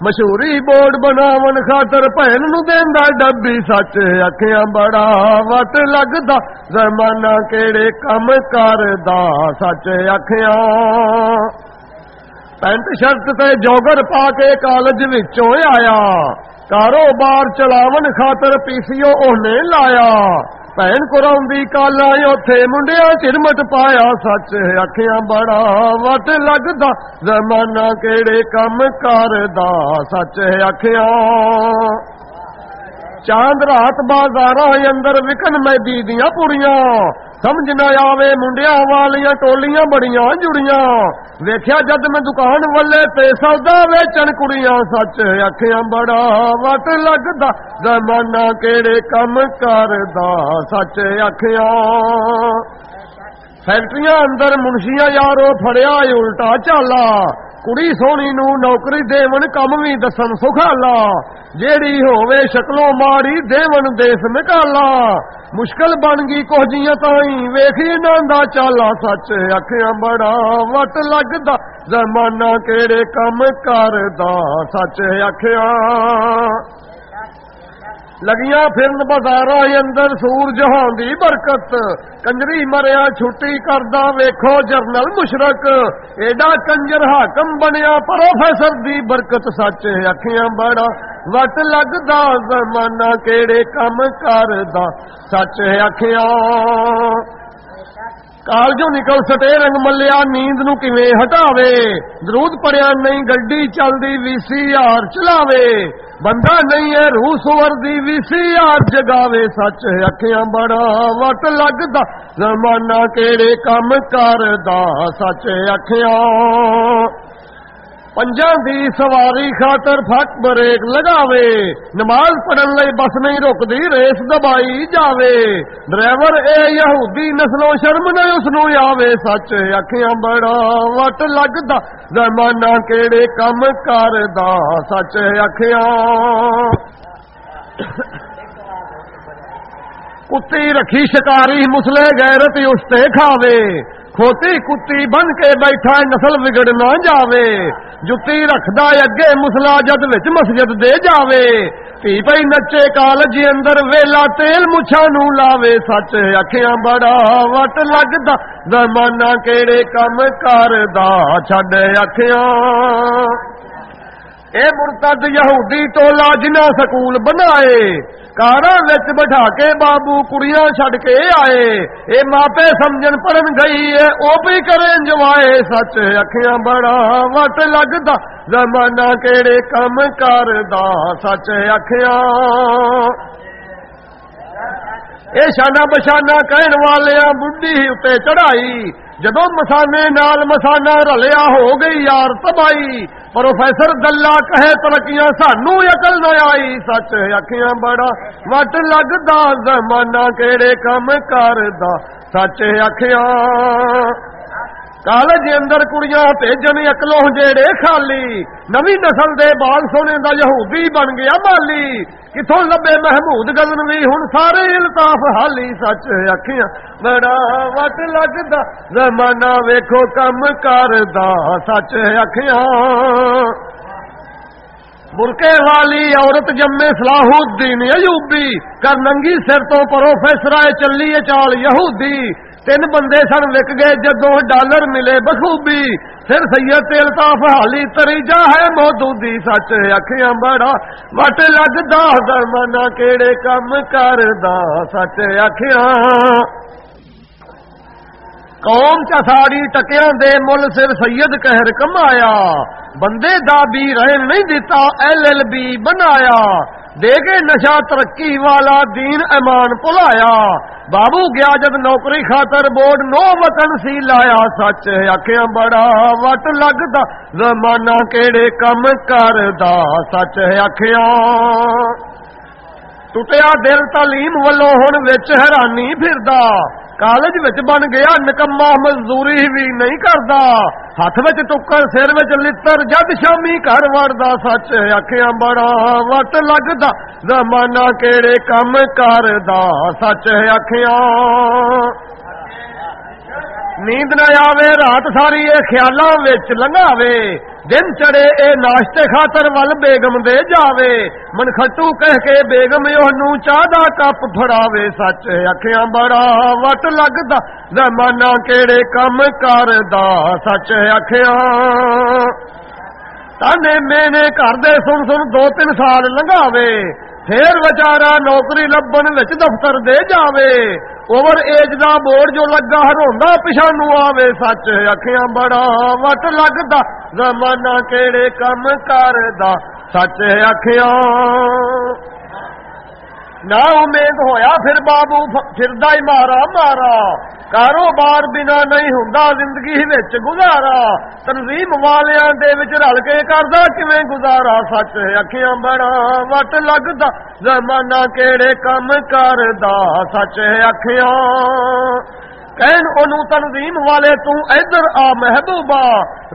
مشہوری بورڈ بناون خاطر بہن نو دیندا ڈبی سچ اکھیاں بڑا وٹ لگدا زمانہ کیڑے کم کردا سچ اکھیاں پینٹ شرٹ تے جوگر پا کے کالج وچوں آیا کاروبار چلاون خاطر پی سی او لایا بھن کو کالا اوتے منڈیا چرمٹ پایا سچ اکھیاں بڑا وٹ لگتا زمانہ کہڑے کم کر سچ اکھیاں چاند رات بازار اندر وکن میں دیدیاں پڑیاں سمجھ نہ آوے منڈیا والیاں ٹولیاں بڑیاں جڑیاں ویکھیا جد میں دکان والے تے سودا ویچن کڑیاں سچ اکھیاں بڑا وٹ لگدا زمانہ کیڑے کم کردا سچ اکھیاں فیکٹریاں اندر منشیاں یارو فڑیا الٹا چالا کڑی سونی نو نوکری دیون کم بھی دسن سکھالا جیڑی ہووے شکلوں ماری دیون دیس نکالا مشکل بن گئی کوجیاں تائیں ویکھی ناندا چالا سچ اکھیاں بڑا وٹ لگدا زمانہ کیڑے کم کردا سچ اکھیاں لگیاں پھرن بازار اندر سور جہان دی برکت کنجری مریا چھٹی کردا ویکھو جرنل مشرق ایڈا کنجر حاکم بنیا پروفیسر دی برکت سچ اکھیاں بڑا وٹ لگدا زمانہ کیڑے کم کردا سچ اکھیاں کالجو نکل سٹے رنگ ملیا نیند نو کیویں ہٹاوے درود پڑیا نہیں گڈی چلدی وی سی آر چلاوے بندہ نہیں ہے روح سور دی وی سی آر جگاوے سچ اکھیاں بڑا وٹ لگدا زمانہ کیڑے پنجا دی سواری خاطر فٹ بریک لگاوے نماز پڑھن لئی بس نہیں رکتی ریس دبائی جاوے ڈرائیور اے یہودی نسلوں شرم نہ اس نو آوے سچ اکھیاں بڑا وٹ لگدا زمانہ کیڑے کم کردا سچ اکھیاں کتی رکھی شکاری مسلے غیرت اس کھاوے کھوتی کتی بن کے بیٹھا نسل بگڑ نہ جاوے جتی رکھدا اگے مسلا جد وچ مسجد دے جاوے تھی پئی نچے کالج اندر ویلا تیل مچھا نو لاوے سچ اکھیاں بڑا وٹ لگتا زمانہ کیڑے کم کردا چھڈ اکھیاں اے مرتد یہودی ٹولا جنا سکول بنائے کاراں وچ بٹھا کے بابو کڑیاں چڈ کے آئے۔ اے ماپے سمجھن پڑھن گئی ہے، او بھی کریں جوائے سچ، اکھیاں بڑا وٹ لگدا، زمانہ کیڑے کم کردا، سچ اکھیاں۔ اے شانہ بشانہ کہن والیاں بڈھی اتنے چڑھائی جدو مسانے نال مسانہ رلیا ہو گئی یار تباہی پروفیسر گلا کہے ترکیاں سانو عقل نہ آئی، سچ آخیاں بڑا۔ وٹ لگدا زمانہ کہڑے کم کر سچ آخیاں کالج اندر کڑیاں بھیجن اکلوں جیڑے خالی نوی نسل دے بال سونے دا یہودی بن گیا مالی کتوں لبے محمود گزن بھی ہوں سارے الطاف حالی سچ آخیا بڑا وٹ لگدا زمانہ ویکھو کم کردا سچ آخیا برکے والی عورت جمے صلاح الدین ایوبی کر ننگی سر تو پروفیسر چلی چال یہودی تین بندے سن وک گئے جدو ڈالر ملے بخوبی، پھر سید الطاف حالی تری جا ہے مودودی، سچ اکھیاں بڑا، وٹ لگدا درمانا کیڑے کم کردا، سچ اکھیاں۔ قوم چا ساری ٹکیاں دے مل سر سید کہر کمایا، بندے دا بھی رہن نہیں دیتا ایل ایل بی بنایا۔ ਦੇ ਕੇ ਨਸ਼ਾ ਤਰੱਕੀ ਵਾਲਾ ਦੀਨ ਇਮਾਨ ਭੁਲਾਇਆ ਬਾਬੂ ਗਿਆ ਜਦ ਨੌਕਰੀ ਖਾਤਰ ਬੋਰਡ ਨੋ ਵਤਨ ਸੀ ਲਾਇਆ ਸੱਚ ਆਖਿਆ ਬੜਾ ਵਟ ਲੱਗਦਾ ਜ਼ਮਾਨਾ ਕਿਹੜੇ ਕੰਮ ਕਰਦਾ ਸੱਚ ਆਖਿਆ ਟੁੱਟਿਆ ਦਿਲ ਤਾਲੀਮ ਵੱਲੋਂ ਹੁਣ ਵਿੱਚ ਹੈਰਾਨੀ کالج بن گیا نکما مزدوری بھی نہیں کردا۔ ہاتھ ٹکر، سر وچ جد شامی گھر وڑدا، سچ آکھیاں بڑا وٹ لگتا زمانہ کیڑے کم کردا، سچ آکھیاں نیند نہ آوے، رات ساری اے خیالاں لنگاوے۔ ਲੰਘਾਵੇ ਦਿਨ ਚੜੇ ਇਹ ਨਾਸ਼ਤੇ ਖਾਤਰ ਵੱਲ ਬੇਗਮ ਦੇ ਜਾਵੇ ਮਨਖਟੂ ਕਹਿ ਕੇ ਬੇਗਮ ਉਹਨੂੰ ਚਾਹ ਦਾ ਕੱਪ ਫੜਾਵੇ ਸੱਚ ਅੱਖਾਂ ਬੜਾ ਵਟ ਲੱਗਦਾ ਜ਼ਮਾਨਾ ਕਿਹੜੇ ਕੰਮ ਕਰਦਾ ਸੱਚ ਅੱਖਾਂ ਤਾਨੇ ਮੈਨੇ ਘਰ ਦੇ ਸੁਣ ਸੁਣ ਦੋ ਤਿੰਨ ਸਾਲ ਲੰਘਾਵੇ ਫੇਰ ਵਿਚਾਰਾ ਨੌਕਰੀ ਲੱਭਣ ਵਿੱਚ ਦਫ਼ਤਰ ਦੇ اوور ایج دا بورڈ جو لگا ہروندا پچھانو آوے سچ اکھیاں بڑا وٹ لگدا زمانہ کیڑے کم کردا سچ اکھیاں نہ امید ہویا پھر بابو پھردا مارا مارا کاروبار بنا نہیں ہوں زندگی گزارا تنظیم والیاں دے وچ رل کے کردا کیویں گزارا سچ ہے اکھیاں بڑا وٹ لگدا زمانہ کیڑے کم کردا سچ ہے اکھیاں کہن اونوں تنظیم والے تو ادھر آ محبوبہ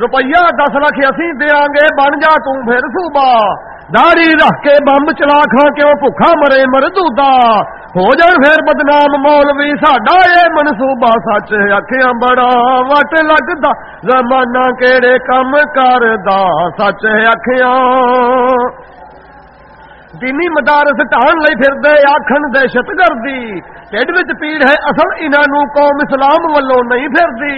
روپیہ دس لاکھ اسی دیاں گے بن جا تو پھر صوبہ داڑھی رکھ کے بمب چلا کھا کے وہ بھوکھا مرے مردودا ہو جان پھر بدنام مولوی ساڈا یہ منصوبہ سچ آخیا بڑا وٹ لگتا زمانہ کیڑے کم کر سچ آخیا دینی مدارس ٹہن لئی پھر دے آکھن دہشت گردی۔ ٹھڈ وچ پیڑ ہے، اصل انہاں نو قوم اسلام ولوں نہیں پھردی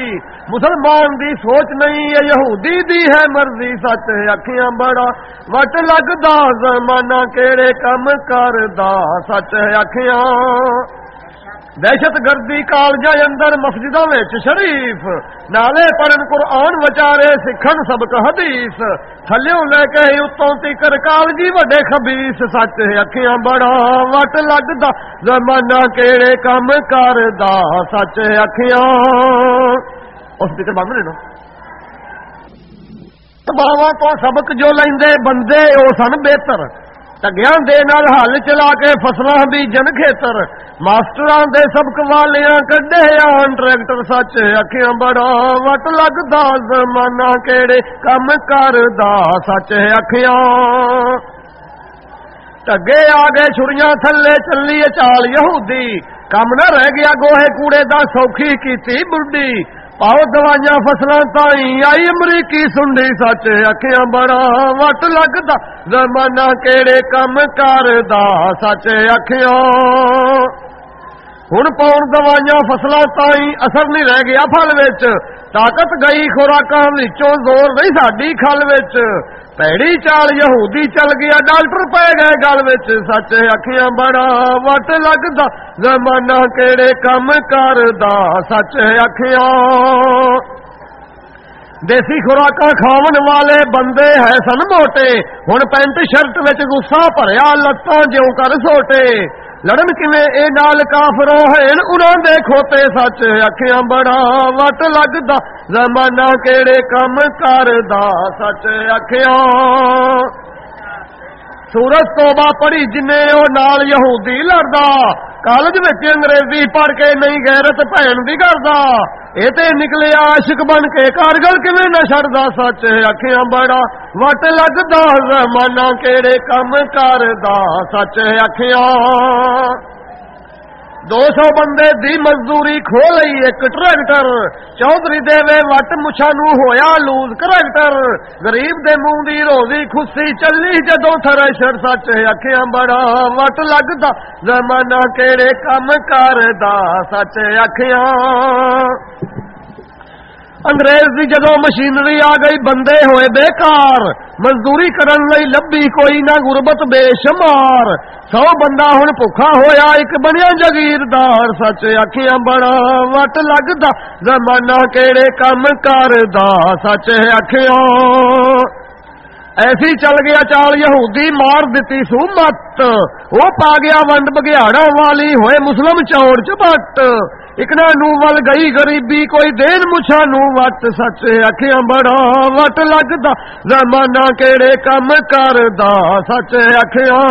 مسلمان دی سوچ نہیں ہے یہودی دی ہے مرضی، سچ اکھیاں بڑا۔ وٹ لگدا زمانہ، کیڑے کم کردا، سچ اکھیاں۔ دہشت گردی کالج اندر مسجدوں شریف، نالے پڑھن قرآن وچارے، سکھن سبق حدیث تھلو لے کے اتوں تیکر کالجی وڈے خبیس سچ اکھیاں بڑا وٹ لگتا زمانہ کیڑے کم کردا، سچ اکھیاں۔ اس ذکر بند لینا تباواں تو سبق جو لیندے بندے، او سن بہتر۔ ਟੱਗਿਆਂ ਦੇ ਨਾਲ ਹੱਲ ਚਲਾ ਕੇ ਫਸਲਾਂ ਬੀਜਣ ਖੇਤਰ ਮਾਸਟਰਾਂ ਦੇ ਸਬਕ ਵਾਲਿਆਂ ਕੱਢੇ ਆਨ ਟਰੈਕਟਰ ਸੱਚ ਅੱਖਾਂ ਬੜਾ ਵਟ ਲੱਗਦਾ ਜ਼ਮਾਨਾ ਕਿਹੜੇ ਕੰਮ ਕਰਦਾ ਸੱਚ ਅੱਖਾਂ ਟੱਗੇ ਆ ਗਏ ਛੁਰੀਆਂ ਥੱਲੇ ਚੱਲੀ ਚਾਲ ਯਹੂਦੀ ਕੰਮ ਨਾ ਰਹਿ ਗਿਆ ਗੋਹੇ ਕੂੜੇ ਦਾ ਸੌਖੀ ਕੀਤੀ ਬੁੱਢੀ ਪਾਓ ਦਵਾਈਆਂ ਫਸਲਾਂ ਤਾਈ ਆਈ ਅਮਰੀਕੀ ਸੁੰਡੀ ਸੱਚ ਅੱਖਾਂ ਬੜਾ ਵਟ ਲੱਗਦਾ ਜ਼ਮਾਨਾ ਕਿਹੜੇ ਕੰਮ ਕਰਦਾ ਸੱਚ ਅੱਖਾਂ ਹੁਣ ਪਾਉਣ ਦਵਾਈਆਂ ਫਸਲਾਂ ਤਾਈ ਅਸਰ ਨਹੀਂ ਰਹਿ ਗਿਆ ਫਲ ਵਿੱਚ ਤਾਕਤ ਗਈ ਖੁਰਾਕਾਂ ਵਿੱਚੋਂ ਜ਼ੋਰ ਨਹੀਂ ਸਾਡੀ ਖਲ ਵਿੱਚ ਪੈੜੀ ਚਾਲ ਯਹੂਦੀ ਚੱਲ ਗਿਆ ਡਾਕਟਰ ਪੈ ਗਏ ਗਲ ਵਿੱਚ ਸੱਚ ਅੱਖੀਆਂ ਬੜਾ ਵਟ ਲੱਗਦਾ ਜ਼ਮਾਨਾ ਕਿਹੜੇ ਕੰਮ ਕਰਦਾ ਸੱਚ ਅੱਖੀਆਂ لڑن کیویں اے گال کافروں ہے انہاں دے کھوتے سچ اکھیاں بڑا وٹ لگدا زمانہ کیڑے کم کردا سچ اکھیاں سورج توبہ پڑھی جنے او نال یہودی لڑدا کالج بچ انگریزی پڑھ کے نہیں غیرت بھن بھی کردا یہ تو نکلے عاشق بن کے کارگل کیویں نہ چھڑدا سچ اکھیاں بڑا وٹ لگتا زمانہ کیڑے کم کردا سچ اکھیاں دو سو بندے دی مزدوری کھو لئی، ایک ٹریکٹر چودھری دے وے وٹ مچھا نو ہویا لوز کریکٹر غریب دے منہ دی روزی خوشی چلی جدو تھرے تھریشر سچ اکھیاں بڑا وٹ لگدا۔ زمانہ کیڑے کم کردا سچ اکھیاں۔ انگریز دی جدو مشینری آ گئی، بندے ہوئے بیکار۔ مزدوری کرن لئی لبی کوئی نہ، غربت بے شمار۔ سو بندہ ہن بھوکا ہویا، ایک بنیا جگیردار۔ سچ آکھیاں بڑا وٹ لگدا، زمانہ کیڑے کم کردا۔ سچ آکھیاں ایسی چل گیا چال یہودی مار دیتی سو مت وہ پا گیا ونڈ بگیاڑا والی ہوئے مسلم چوڑ چپٹ اکنا نو ول گئی غریبی کوئی دین مچھا نو وٹ سچے اکھیاں بڑا وٹ لگدا زمانہ کیڑے کم کردا سچے اکھیاں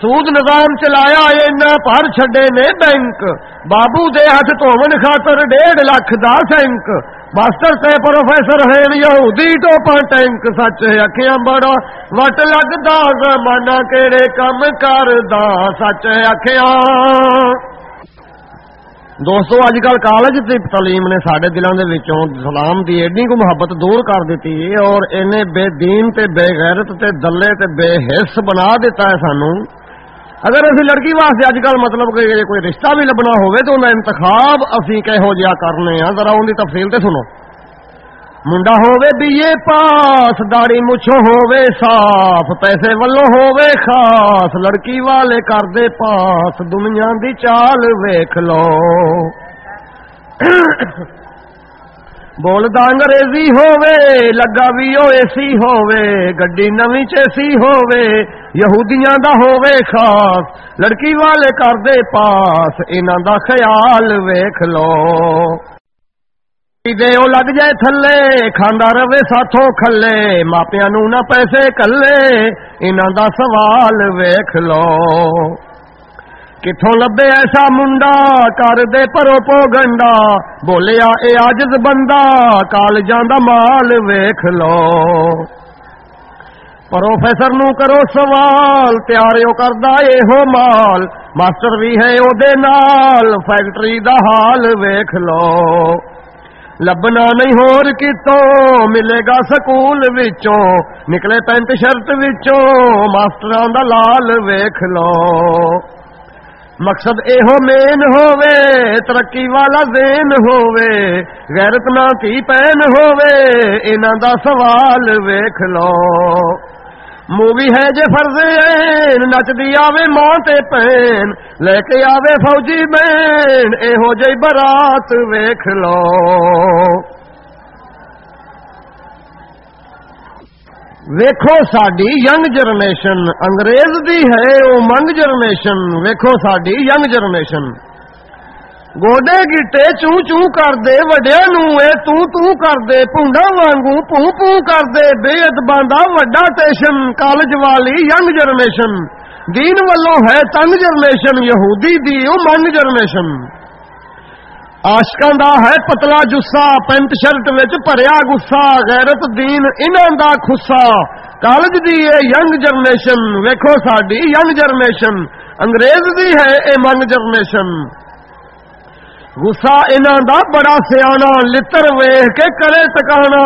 سود نظام چلایا پر چھڈے نے بینک۔ بابو دے ہاتھ دھون خاطر ڈیڑھ لاکھ دا ماسٹر تے پروفیسر ہے یہودی ٹوپا ٹینک، سچ اکھیاں بڑا۔ وٹ لگدا زمانہ کیڑے کم کردا، سچ اکھیاں۔ دوستو اج کل کالج دی تعلیم نے ساڈے دلاں دے وچوں اسلام دی ایڈی کو محبت دور کر دتی ہے، اور اینے بے دین تے بے غیرت تے دلے تے بے حس بنا دیتا ہے سانوں۔ اگر اسی لڑکی واسطے اج کل مطلب کہ کوئی رشتہ بھی لبنا ہوئے تو انہیں انتخاب اسی کہو جیا کرنے ہاں ذرا ان کی تفصیل تے سنو۔ منڈا ہووے بیے پاس داڑی مچھو ہووے صاف، پیسے ولو ہووے خاص، لڑکی والے کر دے پاس، دنیا دی چال ویکھ لو۔ بولدا انگریزی ہووے لگا بھی او ایسی ہووے گڈی نویں چیسی ہووے یہودیاں دا ہووے خاص لڑکی والے کر دے پاس انہاں دا خیال ویکھ لو دے او لگ جائے تھلے کھاندا رہے ساتھوں کھلے ماپیاں نو نہ پیسے کلے انہاں دا سوال ویکھ لو ਨਾ ਪੈਸੇ ਕੱਲੇ ਇਹਨਾਂ ਦਾ ਸਵਾਲ ਵੇਖ ਲੋ ਕਿੱਥੋਂ ਲੱਭੇ ਐਸਾ ਮੁੰਡਾ ਕਰਦੇ ਪਰੋ ਪੋ ਗੰਡਾ ਬੋਲਿਆ ਇਹ ਆਜਜ਼ ਬੰਦਾ ਕਾਲਜਾਂ ਦਾ ਮਾਲ ਵੇਖ ਲੋ ਪ੍ਰੋਫੈਸਰ ਨੂੰ ਕਰੋ ਸਵਾਲ ਤਿਆਰਿਓ ਕਰਦਾ ਇਹੋ ਮਾਲ ਮਾਸਟਰ ਵੀ ਹੈ ਉਹਦੇ ਨਾਲ ਫੈਕਟਰੀ ਦਾ ਹਾਲ ਵੇਖ ਲੋ ਲੱਭਣਾ ਨਹੀਂ ਹੋਰ ਕਿਤੋਂ ਮਿਲੇਗਾ ਸਕੂਲ ਵਿੱਚੋਂ ਨਿਕਲੇ ਪੈਂਟ ਸ਼ਰਟ ਵਿੱਚੋਂ ਮਾਸਟਰਾਂ مقصد ہو مین ہووے، ترقی والا دین ہووے، غیرت نہ کی پین ہووے، انہاں دا سوال ویکھ لو۔ مووی ہے جے فرض این نچدی آوے ماں پین، لے کے آوے فوجی بین اے ہو جے برات ویکھ لو۔ ਬਰਾਤ ਵੇਖ ਲੋ ਵੇਖੋ ਸਾਡੀ ਯੰਗ ਜਨਰੇਸ਼ਨ ਅੰਗਰੇਜ਼ ਦੀ ਹੈ ਉਹ ਮੰਗ ਜਨਰੇਸ਼ਨ ਵੇਖੋ ਸਾਡੀ ਯੰਗ ਜਨਰੇਸ਼ਨ ਗੋਡੇ ਗਿੱਟੇ ਚੂ ਚੂ ਕਰਦੇ ਵੱਡਿਆਂ ਨੂੰ ਇਹ ਤੂੰ ਤੂੰ ਕਰਦੇ ਪੁੰਡਾ ਵਾਂਗੂ ਪੂ ਪੂ ਕਰਦੇ ਬੇਅਦਬਾਂ ਦਾ ਵੱਡਾ ਟੇਸ਼ਨ ਕਾਲਜ ਵਾਲੀ ਯੰਗ ਜਨਰੇਸ਼ਨ ਦੀਨ ਵੱਲੋਂ ਹੈ ਤੰਗ ਜਨਰੇਸ਼ਨ ਯਹੂਦੀ ਦੀ ਉਹ ਮੰਗ ਜਨਰੇਸ਼ਨ ਆਸ਼ਕਾਂ ਦਾ ਹੈ ਪਤਲਾ ਜੁੱਸਾ ਪੈਂਟ ਸ਼ਰਟ ਵਿੱਚ ਭਰਿਆ ਗੁੱਸਾ ਗੈਰਤ ਦੀਨ ਇਹਨਾਂ ਦਾ ਖੁੱਸਾ ਕਾਲਜ ਦੀ ਇਹ ਯੰਗ ਜਨਰੇਸ਼ਨ ਵੇਖੋ ਸਾਡੀ ਯੰਗ ਜਨਰੇਸ਼ਨ ਅੰਗਰੇਜ਼ ਦੀ ਹੈ ਇਹ ਮੰਗ ਜਨਰੇਸ਼ਨ ਗੁੱਸਾ ਇਹਨਾਂ ਦਾ ਬੜਾ ਸਿਆਣਾ ਲਿੱਤਰ ਵੇਖ ਕੇ ਕਰੇ ਟਿਕਾਣਾ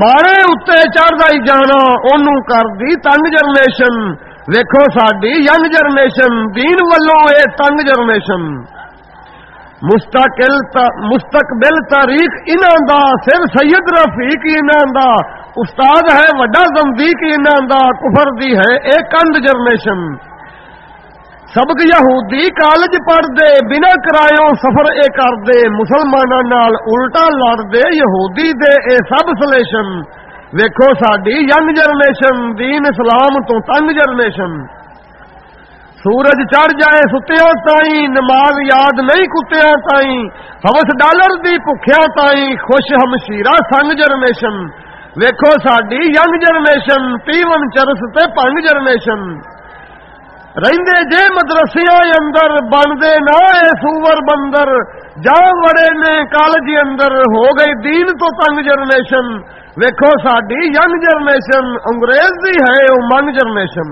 ਮਾਰੇ ਉੱਤੇ ਚੜਦਾ ਹੀ ਜਾਣਾ ਉਹਨੂੰ ਕਰਦੀ ਤੰਗ ਜਨਰੇਸ਼ਨ ਵੇਖੋ ਸਾਡੀ ਯੰਗ ਜਨਰੇਸ਼ਨ ਦੀਨ ਵੱਲੋਂ ਇਹ ਤੰਗ ਜਨਰੇਸ਼ਨ مستقل تا مستقبل تاریخ انہاں دا، سر سید رفیق انہاں دا۔ استاد ہے، وڈا زندیق انہاں دا، کفر دی ہے ایک کند جرنیشن سبق یہودی کالج پڑھ دے بنا کرایوں سفر اے کر دے مسلماناں نال الٹا لڑ دے یہودی دے، اے سب سلیشن۔ ویکھو ساڈی ینگ جرنیشن دین اسلام تو تنگ جرنیشن سورج چڑھ جائے ستیا تائی نماز یاد نہیں کتیا تائی ہوس ڈالر دی بھکھیا تائی خوش ہمشیرا سنگ جنریشن ویکھو ساڈی ینگ جنریشن پیون چرس تے پنگ جنریشن رہندے جے مدرسیاں اندر بندے نہ اے سور بندر۔ جا وڑے نے کالج اندر، ہو گئی دین تو تنگ جنریشن ویکھو ساڈی ینگ جنریشن انگریز دی ہے او منگ جنریشن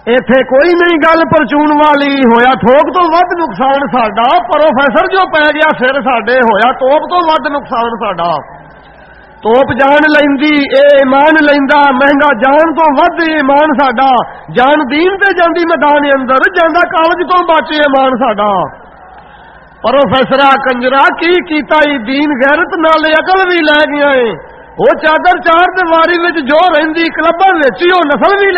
ਉਹ ਮੰਗ ਜਨਰੇਸ਼ਨ ਇੱਥੇ ਕੋਈ ਨਹੀਂ ਗੱਲ ਪਰਚੂਨ ਵਾਲੀ ਹੋਇਆ ਥੋਕ ਤੋਂ ਵੱਧ ਨੁਕਸਾਨ ਸਾਡਾ ਪ੍ਰੋਫੈਸਰ ਜੋ ਪੈ ਗਿਆ ਸਿਰ ਸਾਡੇ ਹੋਇਆ ਤੋਪ ਤੋਂ ਵੱਧ ਨੁਕਸਾਨ ਸਾਡਾ ਤੋਪ ਜਾਨ ਲੈਂਦੀ ਇਹ ਇਮਾਨ ਲੈਂਦਾ ਮਹਿੰਗਾ ਜਾਨ ਤੋਂ ਵੱਧ ਇਮਾਨ ਸਾਡਾ ਜਾਨ ਦੀਨ ਤੇ ਜਾਂਦੀ ਮੈਦਾਨ ਅੰਦਰ ਜਾਂਦਾ ਕਾਲਜ ਤੋਂ ਬਚੇ ਇਮਾਨ ਸਾਡਾ ਪ੍ਰੋਫੈਸਰਾ ਕੰਜਰਾ ਕੀ ਕੀਤਾ ਇਹ ਦੀਨ ਗੈਰਤ ਨਾਲ ਅਕਲ ਵੀ ਲੈ ਗਿਆ ਏ ਉਹ ਚਾਦਰ ਚਾਰ ਦੀਵਾਰੀ ਵਿੱਚ ਜੋ ਰਹਿੰਦੀ ਕਲੱਬਾਂ ਵਿੱਚ ਹੀ ਉਹ ਨਸਲ ਵੀ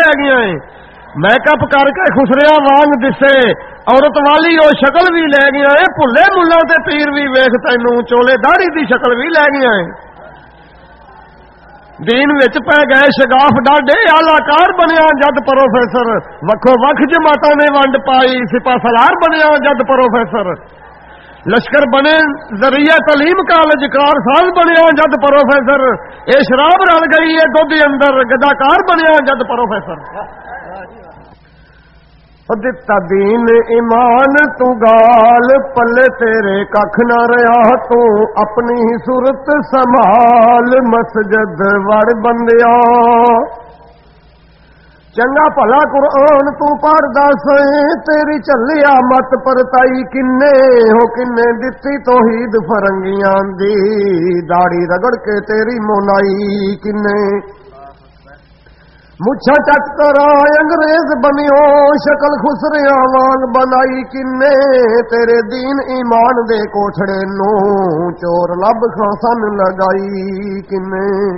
میک اپ کر کے خسریا وانگ دسے عورت والی وہ شکل بھی لے گیا ہے بھلے ملا تے پیر بھی ویخ تین چولے داڑھی دی شکل بھی لے گیا ہے دین وچ پہ گئے شگاف ڈاڈے آلہ کار بنیا جد پروفیسر وکھو وکھ جماعتوں نے ونڈ پائی سپا سلار بنیا جد پروفیسر لشکر بنے ذریعہ تعلیم کالج کار ساز بنیا جد پروفیسر اے شراب رل گئی ہے دھد اندر گداکار بنیا جد پروفیسر دتا دین ایمان تو گال پلے تیرے کخ نہ رہا تو اپنی سورت سنبھال مسجد وڑ بندیا چنگا پلا قرآن تو پر دس تیری چلیا مت پرتائی کن ہو کن دتی تو فرنگیاں دی داڑی رگڑ کے تیری مونا کن مچھا چٹ کرا انگریز بنیو شکل خسریا وانگ بنائی کنے، تیرے دین ایمان دے کوٹھڑے نو، چور لب خاصن لگائی کنے۔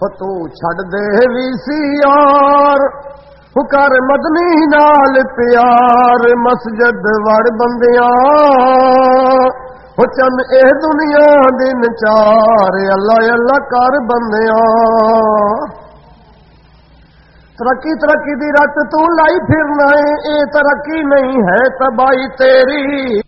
تو چھڈ دے وی سی آر کر مدنی نال پیار، مسجد وڑ بندیاں۔ وہ چن اے دنیا دن چار، اللہ اللہ کر بندیاں۔ ترقی ترقی دی رت تو لائی پھرنا اے ترقی نہیں ہے تباہی تیری۔